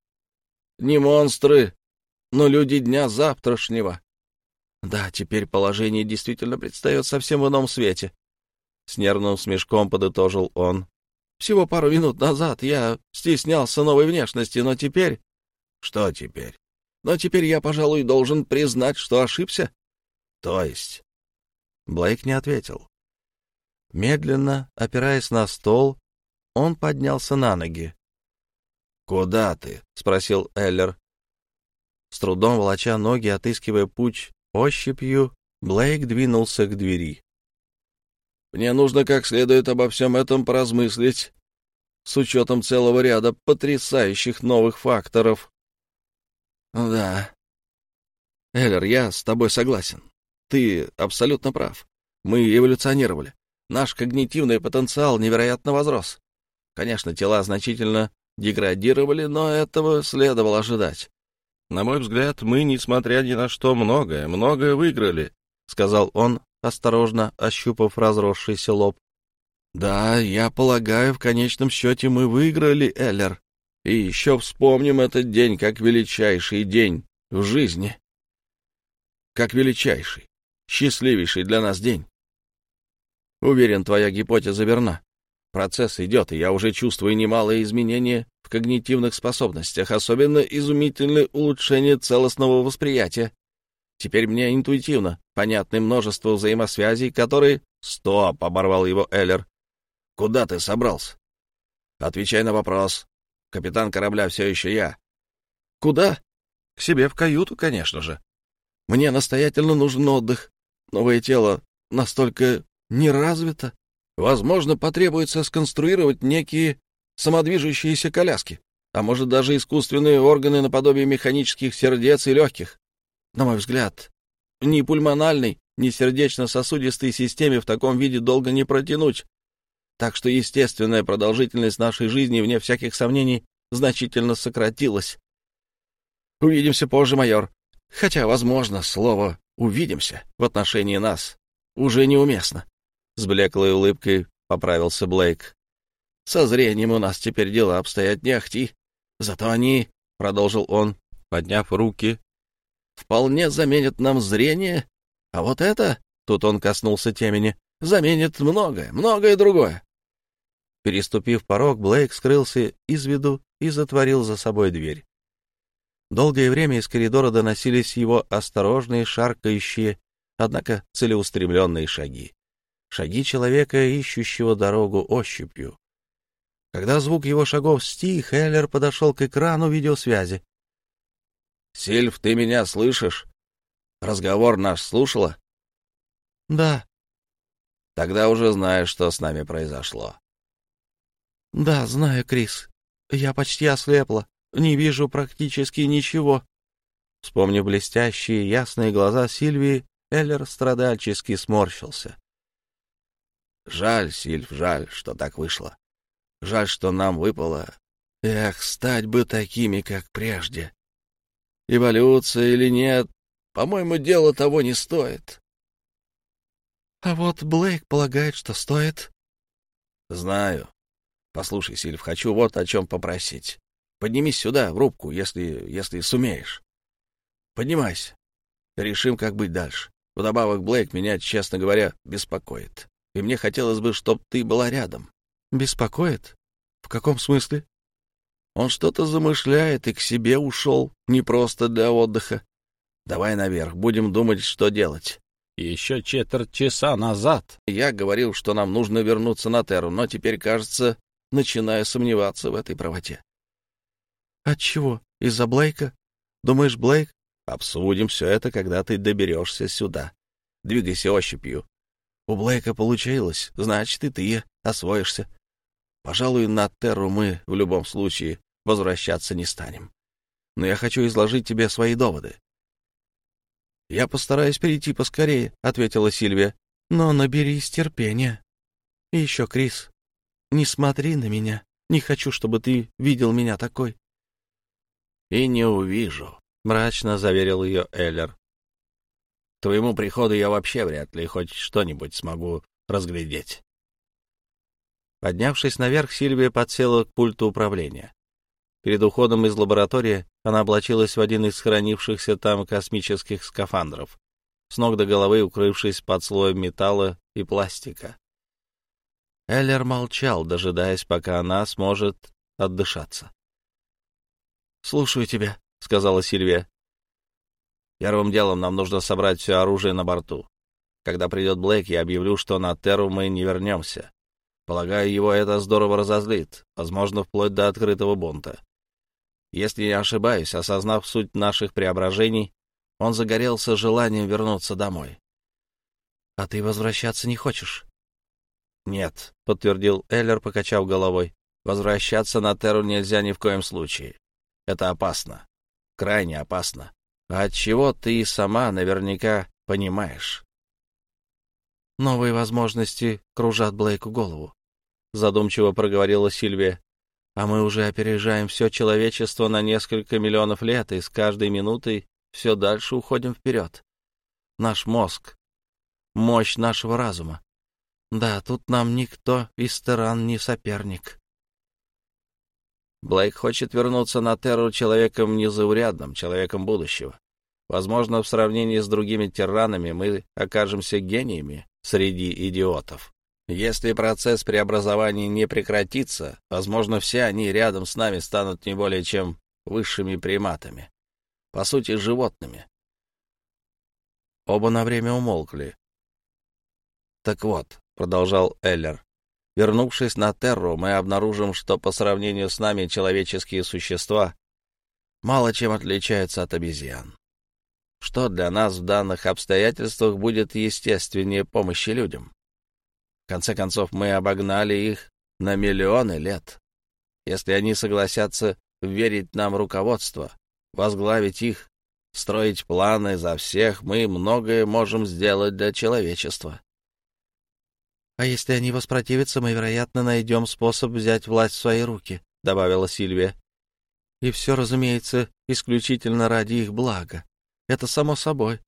«Не монстры, но люди дня завтрашнего». Да, теперь положение действительно предстает совсем в ином свете. С нервным смешком подытожил он. Всего пару минут назад я стеснялся новой внешности, но теперь... Что теперь? Но теперь я, пожалуй, должен признать, что ошибся. То есть? Блейк не ответил. Медленно, опираясь на стол, он поднялся на ноги. «Куда ты?» — спросил Эллер. С трудом волоча ноги, отыскивая путь ощупью, Блейк двинулся к двери. Мне нужно как следует обо всем этом поразмыслить. с учетом целого ряда потрясающих новых факторов. Да. Эллер, я с тобой согласен. Ты абсолютно прав. Мы эволюционировали. Наш когнитивный потенциал невероятно возрос. Конечно, тела значительно деградировали, но этого следовало ожидать. На мой взгляд, мы, несмотря ни на что, многое, многое выиграли, — сказал он, осторожно ощупав разросшийся лоб. — Да, я полагаю, в конечном счете мы выиграли, Эллер. И еще вспомним этот день как величайший день в жизни. Как величайший, счастливейший для нас день. Уверен, твоя гипотеза верна. Процесс идет, и я уже чувствую немалые изменения в когнитивных способностях, особенно изумительное улучшение целостного восприятия. Теперь мне интуитивно понятны множество взаимосвязей, которые... Стоп, оборвал его Эллер. Куда ты собрался? Отвечай на вопрос. Капитан корабля все еще я. Куда? К себе в каюту, конечно же. Мне настоятельно нужен отдых. Новое тело настолько неразвито. Возможно, потребуется сконструировать некие самодвижущиеся коляски, а может даже искусственные органы наподобие механических сердец и легких. На мой взгляд, ни пульмональной, ни сердечно-сосудистой системе в таком виде долго не протянуть. Так что естественная продолжительность нашей жизни, вне всяких сомнений, значительно сократилась. Увидимся позже, майор. Хотя, возможно, слово «увидимся» в отношении нас уже неуместно. С блеклой улыбкой поправился Блейк. Со зрением у нас теперь дела обстоят не ахти. Зато они, — продолжил он, подняв руки, — вполне заменят нам зрение. А вот это, — тут он коснулся темени, — заменит многое, многое другое. Переступив порог, Блейк скрылся из виду и затворил за собой дверь. Долгое время из коридора доносились его осторожные, шаркающие, однако целеустремленные шаги шаги человека, ищущего дорогу ощупью. Когда звук его шагов стих, Эллер подошел к экрану видеосвязи. — Сильв, ты меня слышишь? Разговор наш слушала? — Да. — Тогда уже знаешь, что с нами произошло. — Да, знаю, Крис. Я почти ослепла. Не вижу практически ничего. Вспомнив блестящие, ясные глаза Сильвии, Эллер страдальчески сморщился. Жаль, Сильв, жаль, что так вышло. Жаль, что нам выпало. Эх, стать бы такими, как прежде. Эволюция или нет, по-моему, дело того не стоит. А вот Блейк полагает, что стоит. Знаю. Послушай, Сильв, хочу вот о чем попросить. Поднимись сюда, в рубку, если, если сумеешь. Поднимайся. Решим, как быть дальше. Вдобавок, Блейк меня, честно говоря, беспокоит и мне хотелось бы, чтобы ты была рядом. Беспокоит? В каком смысле? Он что-то замышляет и к себе ушел, не просто для отдыха. Давай наверх, будем думать, что делать. Еще четверть часа назад я говорил, что нам нужно вернуться на Терру, но теперь, кажется, начинаю сомневаться в этой правоте. Отчего? Из-за Блейка? Думаешь, Блейк? Обсудим все это, когда ты доберешься сюда. Двигайся ощупью. У Блейка получилось, значит, и ты освоишься. Пожалуй, на Терру мы в любом случае возвращаться не станем. Но я хочу изложить тебе свои доводы. — Я постараюсь перейти поскорее, — ответила Сильвия. — Но наберись терпения. И еще, Крис, не смотри на меня. Не хочу, чтобы ты видел меня такой. — И не увижу, — мрачно заверил ее Эллер твоему приходу я вообще вряд ли хоть что-нибудь смогу разглядеть. Поднявшись наверх, Сильвия подсела к пульту управления. Перед уходом из лаборатории она облачилась в один из хранившихся там космических скафандров, с ног до головы укрывшись под слоем металла и пластика. Эллер молчал, дожидаясь, пока она сможет отдышаться. — Слушаю тебя, — сказала Сильвия. Первым делом нам нужно собрать все оружие на борту. Когда придет Блэк, я объявлю, что на Терру мы не вернемся. Полагаю, его это здорово разозлит, возможно, вплоть до открытого бунта. Если не ошибаюсь, осознав суть наших преображений, он загорелся желанием вернуться домой. — А ты возвращаться не хочешь? — Нет, — подтвердил Эллер, покачав головой. Возвращаться на Терру нельзя ни в коем случае. Это опасно. Крайне опасно. А от чего ты и сама наверняка понимаешь. Новые возможности кружат Блейку голову. Задумчиво проговорила Сильвия. А мы уже опережаем все человечество на несколько миллионов лет, и с каждой минутой все дальше уходим вперед. Наш мозг, мощь нашего разума. Да, тут нам никто из Терран не соперник. Блейк хочет вернуться на Терру человеком незаурядным, человеком будущего. Возможно, в сравнении с другими тиранами мы окажемся гениями среди идиотов. Если процесс преобразования не прекратится, возможно, все они рядом с нами станут не более чем высшими приматами. По сути, животными. Оба на время умолкли. «Так вот», — продолжал Эллер, — «вернувшись на Терру, мы обнаружим, что по сравнению с нами человеческие существа мало чем отличаются от обезьян. Что для нас в данных обстоятельствах будет естественнее помощи людям? В конце концов, мы обогнали их на миллионы лет. Если они согласятся верить нам руководство, возглавить их, строить планы за всех, мы многое можем сделать для человечества. — А если они воспротивятся, мы, вероятно, найдем способ взять власть в свои руки, — добавила Сильвия. — И все, разумеется, исключительно ради их блага. Это само собой.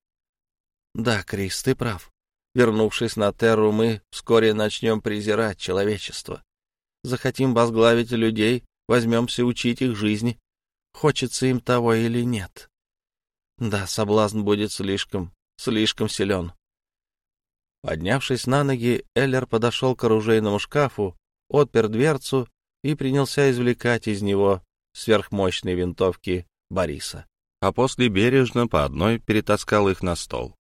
Да, Крис, ты прав. Вернувшись на Терру, мы вскоре начнем презирать человечество. Захотим возглавить людей, возьмемся учить их жизни, хочется им того или нет. Да, соблазн будет слишком, слишком силен. Поднявшись на ноги, Эллер подошел к оружейному шкафу, отпер дверцу и принялся извлекать из него сверхмощные винтовки Бориса а после бережно по одной перетаскал их на стол.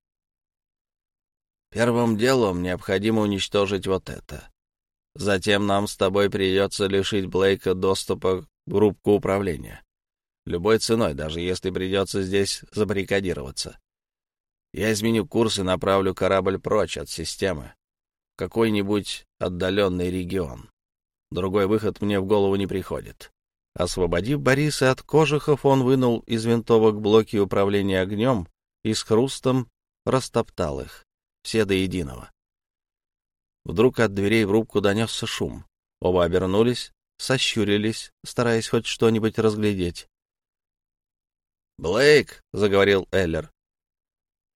«Первым делом необходимо уничтожить вот это. Затем нам с тобой придется лишить Блейка доступа к рубку управления. Любой ценой, даже если придется здесь забаррикадироваться. Я изменю курс и направлю корабль прочь от системы, какой-нибудь отдаленный регион. Другой выход мне в голову не приходит. Освободив Бориса от кожухов, он вынул из винтовок блоки управления огнем и с хрустом растоптал их, все до единого. Вдруг от дверей в рубку донесся шум. Оба обернулись, сощурились, стараясь хоть что-нибудь разглядеть. «Блейк», — заговорил Эллер, —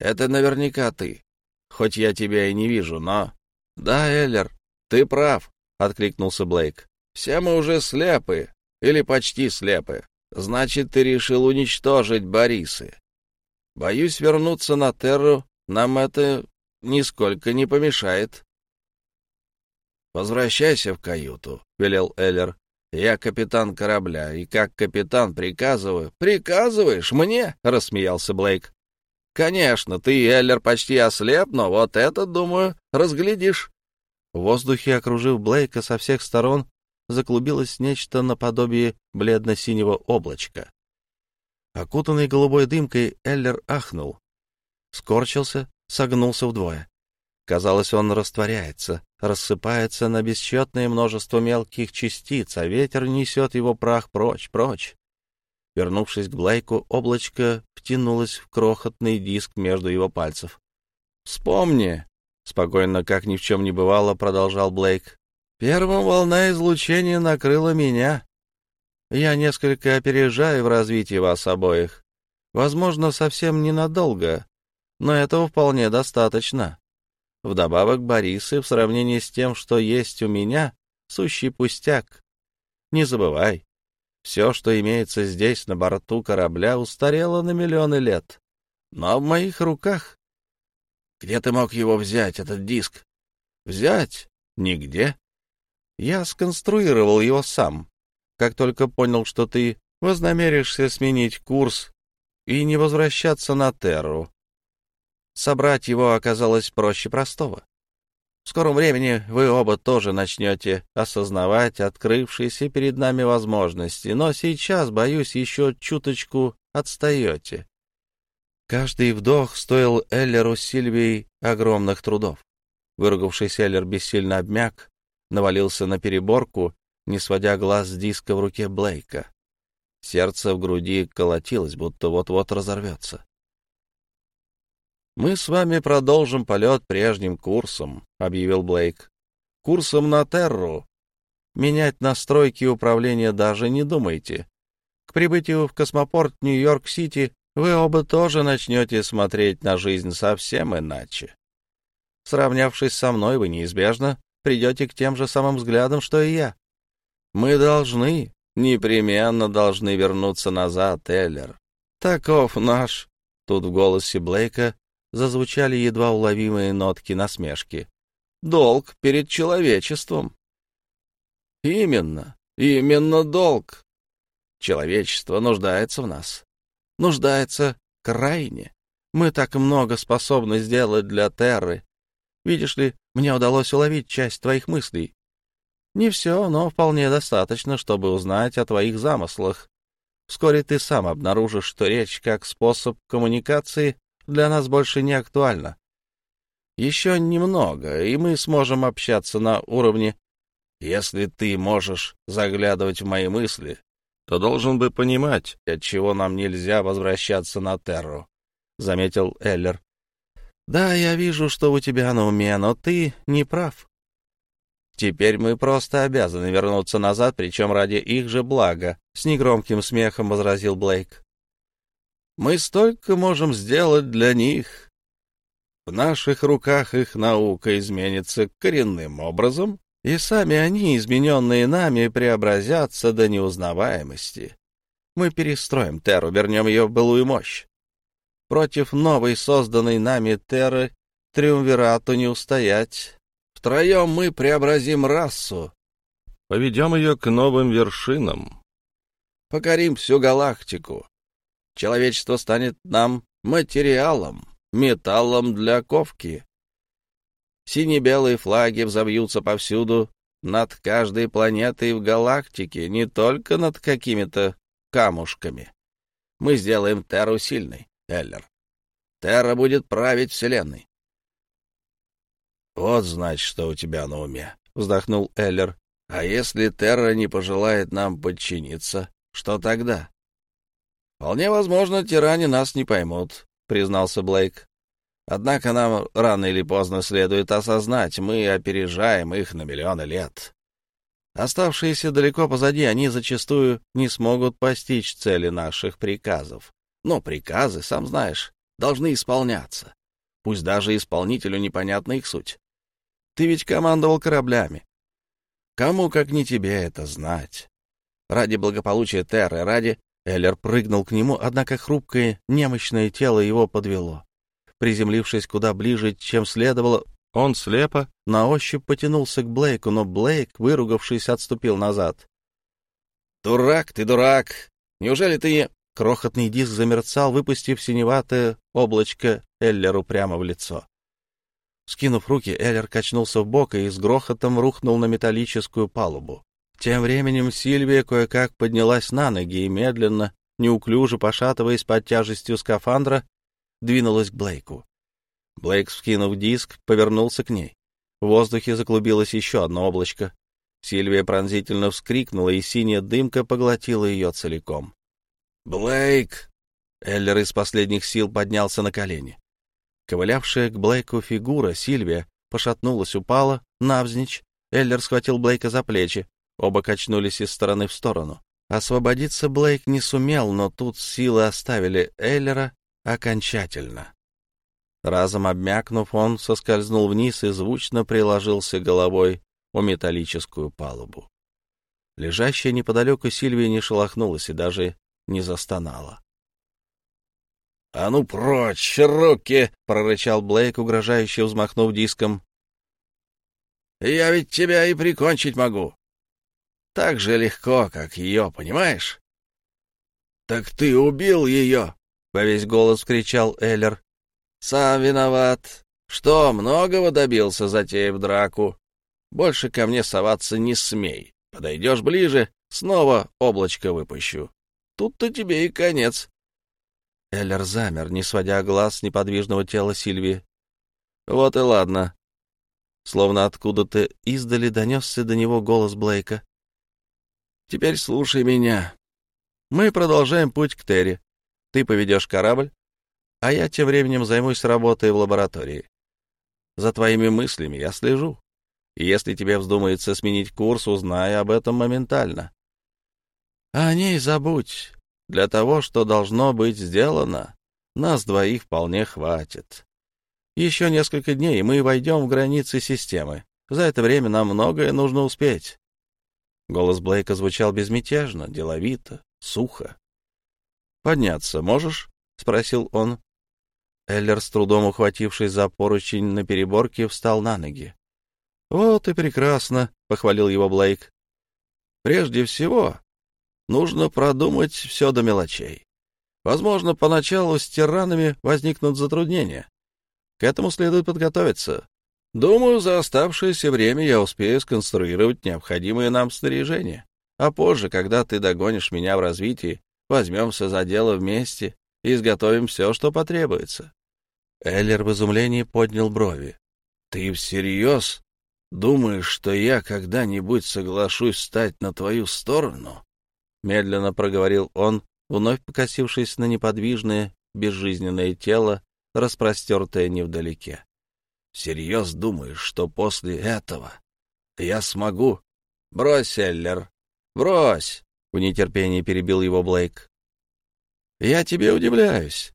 «это наверняка ты, хоть я тебя и не вижу, но...» «Да, Эллер, ты прав», — откликнулся Блейк. «Все мы уже слепы, или почти слепы. Значит, ты решил уничтожить Борисы. Боюсь, вернуться на Терру нам это нисколько не помешает. «Возвращайся в каюту», — велел Эллер. «Я капитан корабля, и как капитан приказываю». «Приказываешь мне?» — рассмеялся Блейк. «Конечно, ты, Эллер, почти ослеп, но вот это, думаю, разглядишь». В воздухе, окружив Блейка со всех сторон, заклубилось нечто наподобие бледно-синего облачка. Окутанный голубой дымкой, Эллер ахнул. Скорчился, согнулся вдвое. Казалось, он растворяется, рассыпается на бесчетное множество мелких частиц, а ветер несет его прах прочь, прочь. Вернувшись к Блейку, облачко втянулось в крохотный диск между его пальцев. «Вспомни!» — спокойно, как ни в чем не бывало, продолжал Блейк. Первым волна излучения накрыла меня. Я несколько опережаю в развитии вас обоих. Возможно, совсем ненадолго, но этого вполне достаточно. Вдобавок, Борисы, в сравнении с тем, что есть у меня, сущий пустяк. Не забывай, все, что имеется здесь, на борту корабля, устарело на миллионы лет. Но в моих руках... Где ты мог его взять, этот диск? Взять? Нигде. Я сконструировал его сам. Как только понял, что ты вознамеришься сменить курс и не возвращаться на Терру. Собрать его оказалось проще простого. В скором времени вы оба тоже начнете осознавать открывшиеся перед нами возможности, но сейчас, боюсь, еще чуточку отстаете. Каждый вдох стоил Эллеру Сильвии огромных трудов. Выругавшись, Эллер бессильно обмяк, навалился на переборку, не сводя глаз с диска в руке Блейка. Сердце в груди колотилось, будто вот-вот разорвется. «Мы с вами продолжим полет прежним курсом», — объявил Блейк. «Курсом на Терру. Менять настройки управления даже не думайте. К прибытию в космопорт Нью-Йорк-Сити вы оба тоже начнете смотреть на жизнь совсем иначе. Сравнявшись со мной, вы неизбежно придете к тем же самым взглядам, что и я. Мы должны, непременно должны вернуться назад, Эллер. Таков наш... Тут в голосе Блейка зазвучали едва уловимые нотки насмешки. Долг перед человечеством. Именно, именно долг. Человечество нуждается в нас. Нуждается крайне. Мы так много способны сделать для Терры. Видишь ли, мне удалось уловить часть твоих мыслей. Не все, но вполне достаточно, чтобы узнать о твоих замыслах. Вскоре ты сам обнаружишь, что речь как способ коммуникации для нас больше не актуальна. Еще немного, и мы сможем общаться на уровне «если ты можешь заглядывать в мои мысли, то должен бы понимать, от чего нам нельзя возвращаться на Терру», — заметил Эллер. «Да, я вижу, что у тебя на уме, но ты не прав. Теперь мы просто обязаны вернуться назад, причем ради их же блага», — с негромким смехом возразил Блейк. «Мы столько можем сделать для них. В наших руках их наука изменится коренным образом, и сами они, измененные нами, преобразятся до неузнаваемости. Мы перестроим Терру, вернем ее в былую мощь. Против новой созданной нами Терры Триумвирату не устоять, Втроем мы преобразим расу, поведем ее к новым вершинам, покорим всю галактику. Человечество станет нам материалом, металлом для ковки. Сине-белые флаги взовьются повсюду, над каждой планетой в галактике, не только над какими-то камушками. Мы сделаем Терру сильной, Эллер. Терра будет править Вселенной. «Вот, значит, что у тебя на уме», — вздохнул Эллер. «А если Терра не пожелает нам подчиниться, что тогда?» «Вполне возможно, тиране нас не поймут», — признался Блейк. «Однако нам рано или поздно следует осознать, мы опережаем их на миллионы лет. Оставшиеся далеко позади, они зачастую не смогут постичь цели наших приказов. Но приказы, сам знаешь, должны исполняться. Пусть даже исполнителю непонятна их суть. Ты ведь командовал кораблями. Кому, как не тебе, это знать? Ради благополучия Терры, ради... Эллер прыгнул к нему, однако хрупкое, немощное тело его подвело. Приземлившись куда ближе, чем следовало, он слепо на ощупь потянулся к Блейку, но Блейк, выругавшись, отступил назад. «Дурак ты, дурак! Неужели ты...» Крохотный диск замерцал, выпустив синеватое облачко Эллеру прямо в лицо. Скинув руки, Эллер качнулся в бок и с грохотом рухнул на металлическую палубу. Тем временем Сильвия кое-как поднялась на ноги и медленно, неуклюже пошатываясь под тяжестью скафандра, двинулась к Блейку. Блейк, скинув диск, повернулся к ней. В воздухе заклубилось еще одно облачко. Сильвия пронзительно вскрикнула, и синяя дымка поглотила ее целиком. «Блейк!» Эллер из последних сил поднялся на колени. Ковылявшая к Блейку фигура Сильвия пошатнулась, упала навзничь. Эллер схватил Блейка за плечи. Оба качнулись из стороны в сторону. Освободиться Блейк не сумел, но тут силы оставили Эллера окончательно. Разом обмякнув, он соскользнул вниз и звучно приложился головой о металлическую палубу. Лежащая неподалеку Сильвия не шелохнулась и даже не застонала. — А ну прочь, руки! — прорычал Блейк, угрожающе взмахнув диском. — Я ведь тебя и прикончить могу. Так же легко, как ее, понимаешь? — Так ты убил ее! — во весь голос кричал Эллер. — Сам виноват. Что, многого добился, затеяв драку? Больше ко мне соваться не смей. Подойдешь ближе, снова облачко выпущу. Тут-то тебе и конец. Эллер замер, не сводя глаз с неподвижного тела Сильвии. «Вот и ладно». Словно откуда-то издали донесся до него голос Блейка. Теперь слушай меня. Мы продолжаем путь к Терри. Ты поведешь корабль, а я тем временем займусь работой в лаборатории. За твоими мыслями я слежу. И если тебе вздумается сменить курс, узнай об этом моментально. А о ней забудь. Для того, что должно быть сделано, нас двоих вполне хватит. Еще несколько дней, и мы войдем в границы системы. За это время нам многое нужно успеть. Голос Блейка звучал безмятежно, деловито, сухо. «Подняться можешь?» — спросил он. Эллер, с трудом ухватившись за поручень на переборке, встал на ноги. «Вот и прекрасно», — похвалил его Блейк. «Прежде всего, нужно продумать все до мелочей. Возможно, поначалу с тиранами возникнут затруднения. К этому следует подготовиться. Думаю, за оставшееся время я успею сконструировать необходимое нам снаряжение. А позже, когда ты догонишь меня в развитии, возьмемся за дело вместе и изготовим все, что потребуется. Эллер в изумлении поднял брови. — Ты всерьез думаешь, что я когда-нибудь соглашусь стать на твою сторону? — медленно проговорил он, вновь покосившись на неподвижное, безжизненное тело, распростертое невдалеке. — Всерьез думаешь, что после этого я смогу? — Брось, Эллер, брось! — в нетерпении перебил его Блейк. — Я тебе удивляюсь.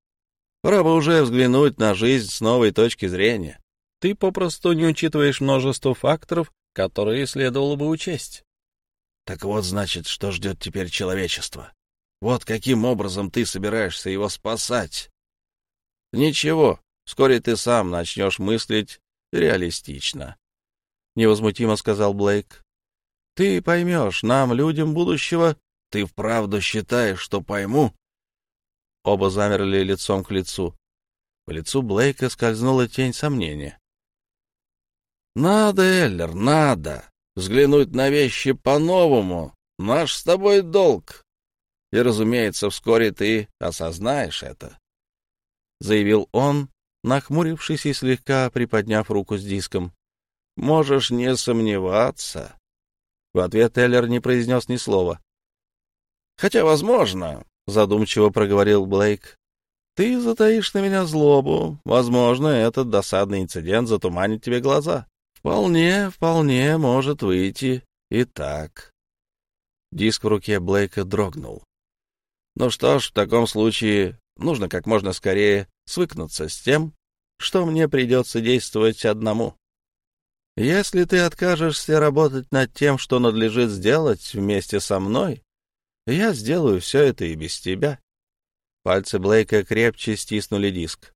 Пора бы уже взглянуть на жизнь с новой точки зрения. Ты попросту не учитываешь множество факторов, которые следовало бы учесть. Так вот, значит, что ждет теперь человечество. Вот каким образом ты собираешься его спасать. Ничего, вскоре ты сам начнешь мыслить реалистично. Невозмутимо сказал Блейк. Ты поймешь, нам, людям будущего, ты вправду считаешь, что пойму? Оба замерли лицом к лицу. По лицу Блейка скользнула тень сомнения. «Надо, Эллер, надо! Взглянуть на вещи по-новому. Наш с тобой долг. И, разумеется, вскоре ты осознаешь это», — заявил он, нахмурившись и слегка приподняв руку с диском. «Можешь не сомневаться». В ответ Эллер не произнес ни слова. «Хотя, возможно, — задумчиво проговорил Блейк. «Ты затаишь на меня злобу. Возможно, этот досадный инцидент затуманит тебе глаза. Вполне, вполне может выйти и так». Диск в руке Блейка дрогнул. «Ну что ж, в таком случае нужно как можно скорее свыкнуться с тем, что мне придется действовать одному. Если ты откажешься работать над тем, что надлежит сделать вместе со мной, я сделаю все это и без тебя. Пальцы Блейка крепче стиснули диск.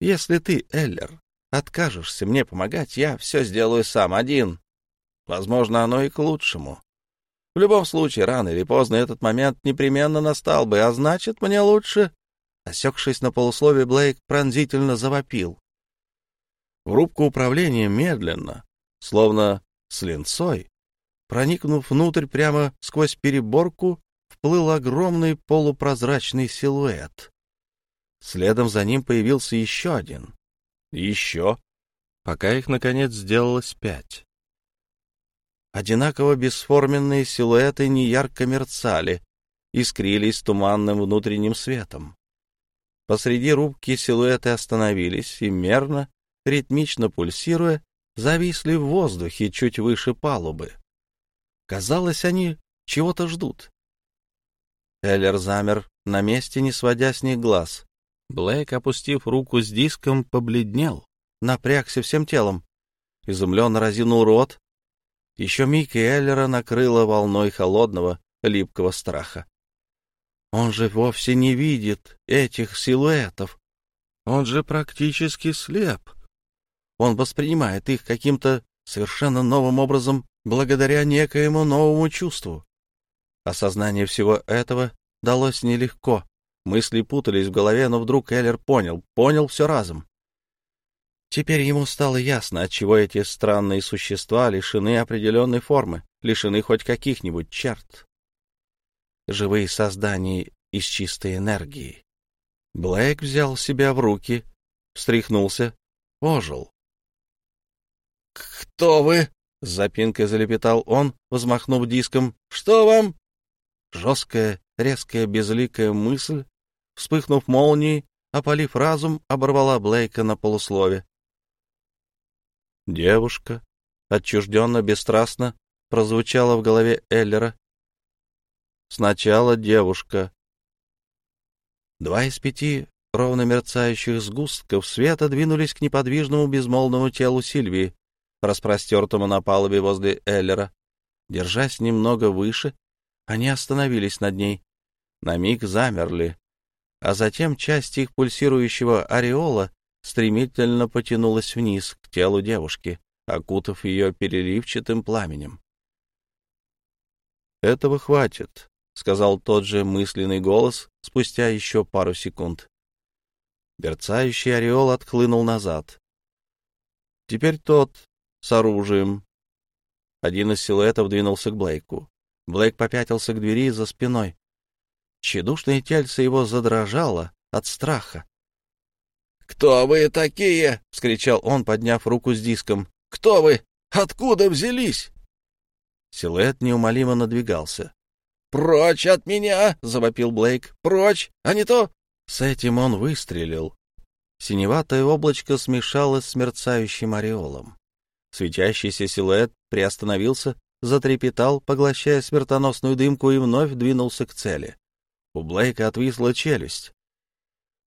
Если ты, Эллер, откажешься мне помогать, я все сделаю сам, один. Возможно, оно и к лучшему. В любом случае, рано или поздно этот момент непременно настал бы, а значит, мне лучше... Осекшись на полусловие, Блейк пронзительно завопил. В рубку управления медленно, словно с линцой, Проникнув внутрь прямо сквозь переборку, вплыл огромный полупрозрачный силуэт. Следом за ним появился еще один. Еще, пока их, наконец, сделалось пять. Одинаково бесформенные силуэты неярко мерцали, искрились туманным внутренним светом. Посреди рубки силуэты остановились и мерно, ритмично пульсируя, зависли в воздухе чуть выше палубы. Казалось, они чего-то ждут. Эллер замер на месте, не сводя с них глаз. Блейк, опустив руку с диском, побледнел, напрягся всем телом. Изумленно разинул рот. Еще миг и Эллера накрыло волной холодного, липкого страха. Он же вовсе не видит этих силуэтов. Он же практически слеп. Он воспринимает их каким-то совершенно новым образом благодаря некоему новому чувству. Осознание всего этого далось нелегко. Мысли путались в голове, но вдруг Эллер понял, понял все разом. Теперь ему стало ясно, отчего эти странные существа лишены определенной формы, лишены хоть каких-нибудь черт. Живые создания из чистой энергии. Блэк взял себя в руки, встряхнулся, ожил. — Кто вы? С запинкой залепетал он, взмахнув диском. «Что вам?» Жесткая, резкая, безликая мысль, вспыхнув молнией, опалив разум, оборвала Блейка на полуслове. «Девушка», отчужденно, бесстрастно, прозвучало в голове Эллера. Сначала девушка. Два из пяти ровно мерцающих сгустков света двинулись к неподвижному безмолвному телу Сильвии, распростертому на палубе возле Эллера. Держась немного выше, они остановились над ней. На миг замерли, а затем часть их пульсирующего ореола стремительно потянулась вниз к телу девушки, окутав ее переливчатым пламенем. «Этого хватит», — сказал тот же мысленный голос спустя еще пару секунд. Берцающий ореол отхлынул назад. «Теперь тот с оружием». Один из силуэтов двинулся к Блейку. Блейк попятился к двери за спиной. Чедушное тельце его задрожало от страха. «Кто вы такие?» — вскричал он, подняв руку с диском. «Кто вы? Откуда взялись?» Силуэт неумолимо надвигался. «Прочь от меня!» — завопил Блейк. «Прочь, а не то...» С этим он выстрелил. Синеватое облачко смешалось с мерцающим ореолом. Светящийся силуэт приостановился, затрепетал, поглощая смертоносную дымку, и вновь двинулся к цели. У Блейка отвисла челюсть.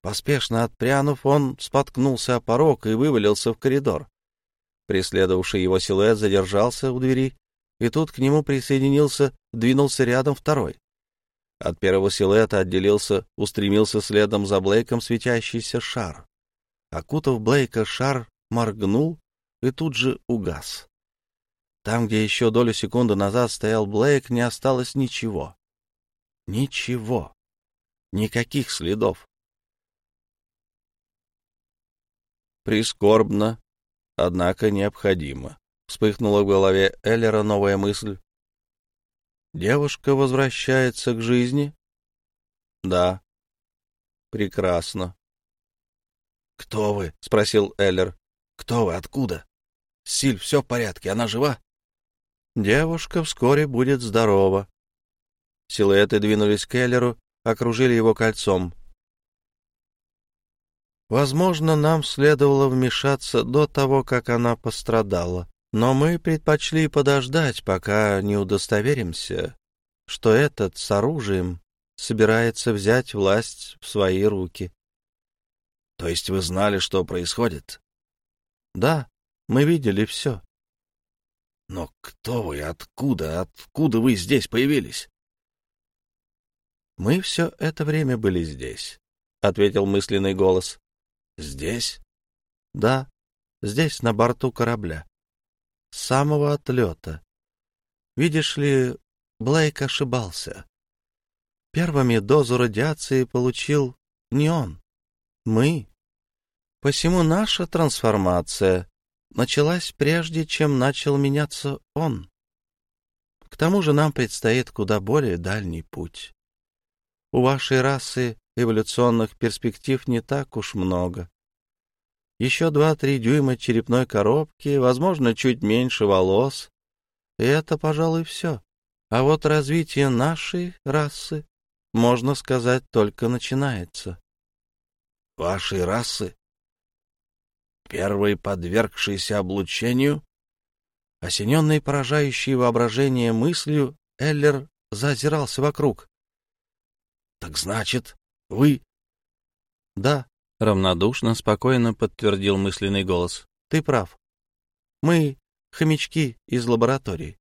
Поспешно отпрянув, он споткнулся о порог и вывалился в коридор. Преследовавший его силуэт задержался у двери, и тут к нему присоединился, двинулся рядом второй. От первого силуэта отделился, устремился следом за Блейком светящийся шар. Окутав Блейка, шар моргнул и тут же угас. Там, где еще долю секунды назад стоял Блейк, не осталось ничего. Ничего. Никаких следов. Прискорбно, однако необходимо. Вспыхнула в голове Эллера новая мысль. Девушка возвращается к жизни? Да. Прекрасно. Кто вы? спросил Эллер. Кто вы? Откуда? Силь, все в порядке, она жива? Девушка вскоре будет здорова. Силуэты двинулись к Эллеру, окружили его кольцом. Возможно, нам следовало вмешаться до того, как она пострадала, но мы предпочли подождать, пока не удостоверимся, что этот с оружием собирается взять власть в свои руки. — То есть вы знали, что происходит? — Да, мы видели все. — Но кто вы, откуда, откуда вы здесь появились? — Мы все это время были здесь, — ответил мысленный голос. Здесь? Да, здесь, на борту корабля. С самого отлета. Видишь ли, Блейк ошибался. Первыми дозу радиации получил не он, мы. Посему наша трансформация началась прежде, чем начал меняться он. К тому же нам предстоит куда более дальний путь. У вашей расы эволюционных перспектив не так уж много. Еще два-три дюйма черепной коробки, возможно, чуть меньше волос. И это, пожалуй, все. А вот развитие нашей расы, можно сказать, только начинается. — Вашей расы? Первый подвергшийся облучению? Осененный поражающей воображение мыслью, Эллер зазирался вокруг. — Так значит, вы... — Да, — равнодушно, спокойно подтвердил мысленный голос. — Ты прав. Мы — хомячки из лаборатории.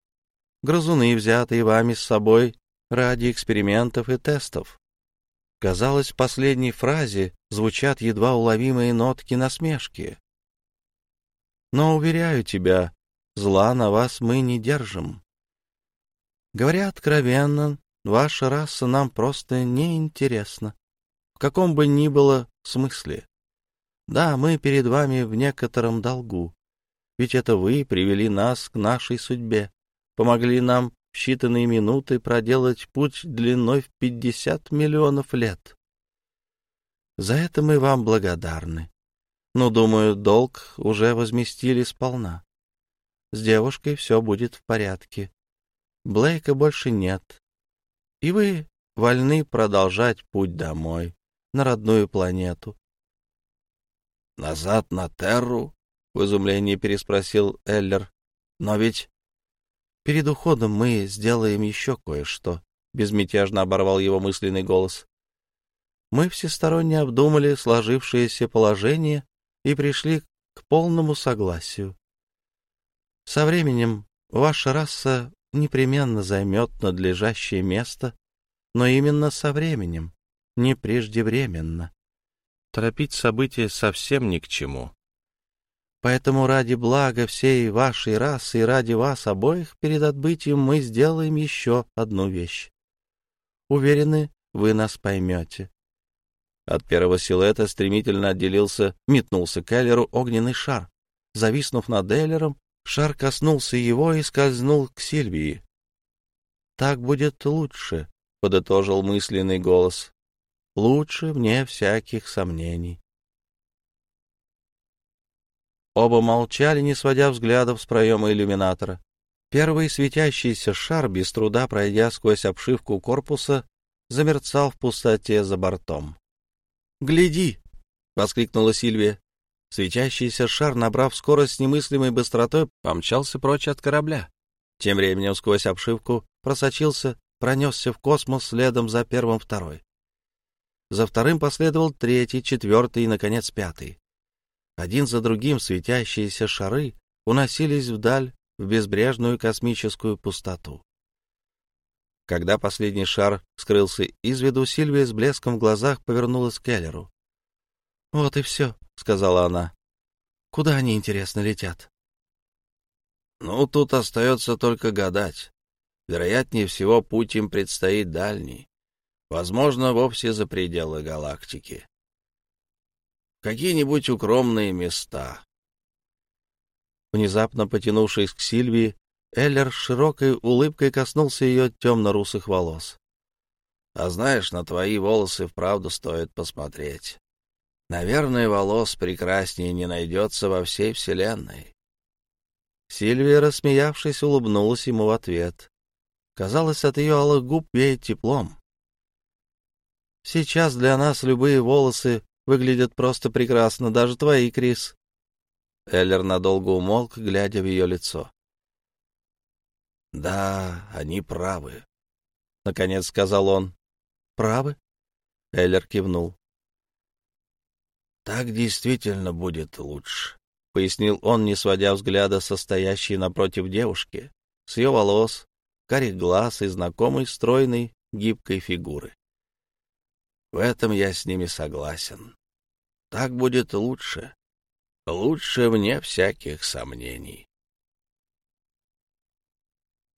Грызуны, взятые вами с собой ради экспериментов и тестов. Казалось, в последней фразе звучат едва уловимые нотки насмешки. Но, уверяю тебя, зла на вас мы не держим. Говоря откровенно, ваша раса нам просто неинтересна в каком бы ни было смысле. Да, мы перед вами в некотором долгу, ведь это вы привели нас к нашей судьбе, помогли нам в считанные минуты проделать путь длиной в пятьдесят миллионов лет. За это мы вам благодарны. Но, думаю, долг уже возместили сполна. с девушкой все будет в порядке. Блейка больше нет. И вы вольны продолжать путь домой, на родную планету. — Назад на Терру? — в изумлении переспросил Эллер. — Но ведь... — Перед уходом мы сделаем еще кое-что, — безмятежно оборвал его мысленный голос. Мы всесторонне обдумали сложившееся положение и пришли к полному согласию. Со временем ваша раса непременно займет надлежащее место, но именно со временем, не преждевременно. Торопить события совсем ни к чему. Поэтому ради блага всей вашей расы и ради вас обоих перед отбытием мы сделаем еще одну вещь. Уверены, вы нас поймете. От первого силуэта стремительно отделился, метнулся к Эллеру огненный шар. Зависнув над Эллером, Шар коснулся его и скользнул к Сильвии. «Так будет лучше», — подытожил мысленный голос. «Лучше, вне всяких сомнений». Оба молчали, не сводя взглядов с проема иллюминатора. Первый светящийся шар, без труда пройдя сквозь обшивку корпуса, замерцал в пустоте за бортом. «Гляди!» — воскликнула Сильвия. Светящийся шар, набрав скорость с немыслимой быстротой, помчался прочь от корабля. Тем временем сквозь обшивку просочился, пронесся в космос следом за первым второй. За вторым последовал третий, четвертый и, наконец, пятый. Один за другим светящиеся шары уносились вдаль, в безбрежную космическую пустоту. Когда последний шар скрылся из виду, Сильвия с блеском в глазах повернулась к Келлеру. — Вот и все, — сказала она. — Куда они, интересно, летят? — Ну, тут остается только гадать. Вероятнее всего, путь им предстоит дальний. Возможно, вовсе за пределы галактики. Какие-нибудь укромные места. Внезапно потянувшись к Сильвии, Эллер широкой улыбкой коснулся ее темно-русых волос. — А знаешь, на твои волосы вправду стоит посмотреть. Наверное, волос прекраснее не найдется во всей вселенной. Сильвия, рассмеявшись, улыбнулась ему в ответ. Казалось, от ее алых губ веет теплом. «Сейчас для нас любые волосы выглядят просто прекрасно, даже твои, Крис». Эллер надолго умолк, глядя в ее лицо. «Да, они правы», — наконец сказал он. «Правы?» — Эллер кивнул. Так действительно будет лучше, — пояснил он, не сводя взгляда со стоящей напротив девушки, с ее волос, карих глаз и знакомой стройной гибкой фигуры. В этом я с ними согласен. Так будет лучше. Лучше вне всяких сомнений.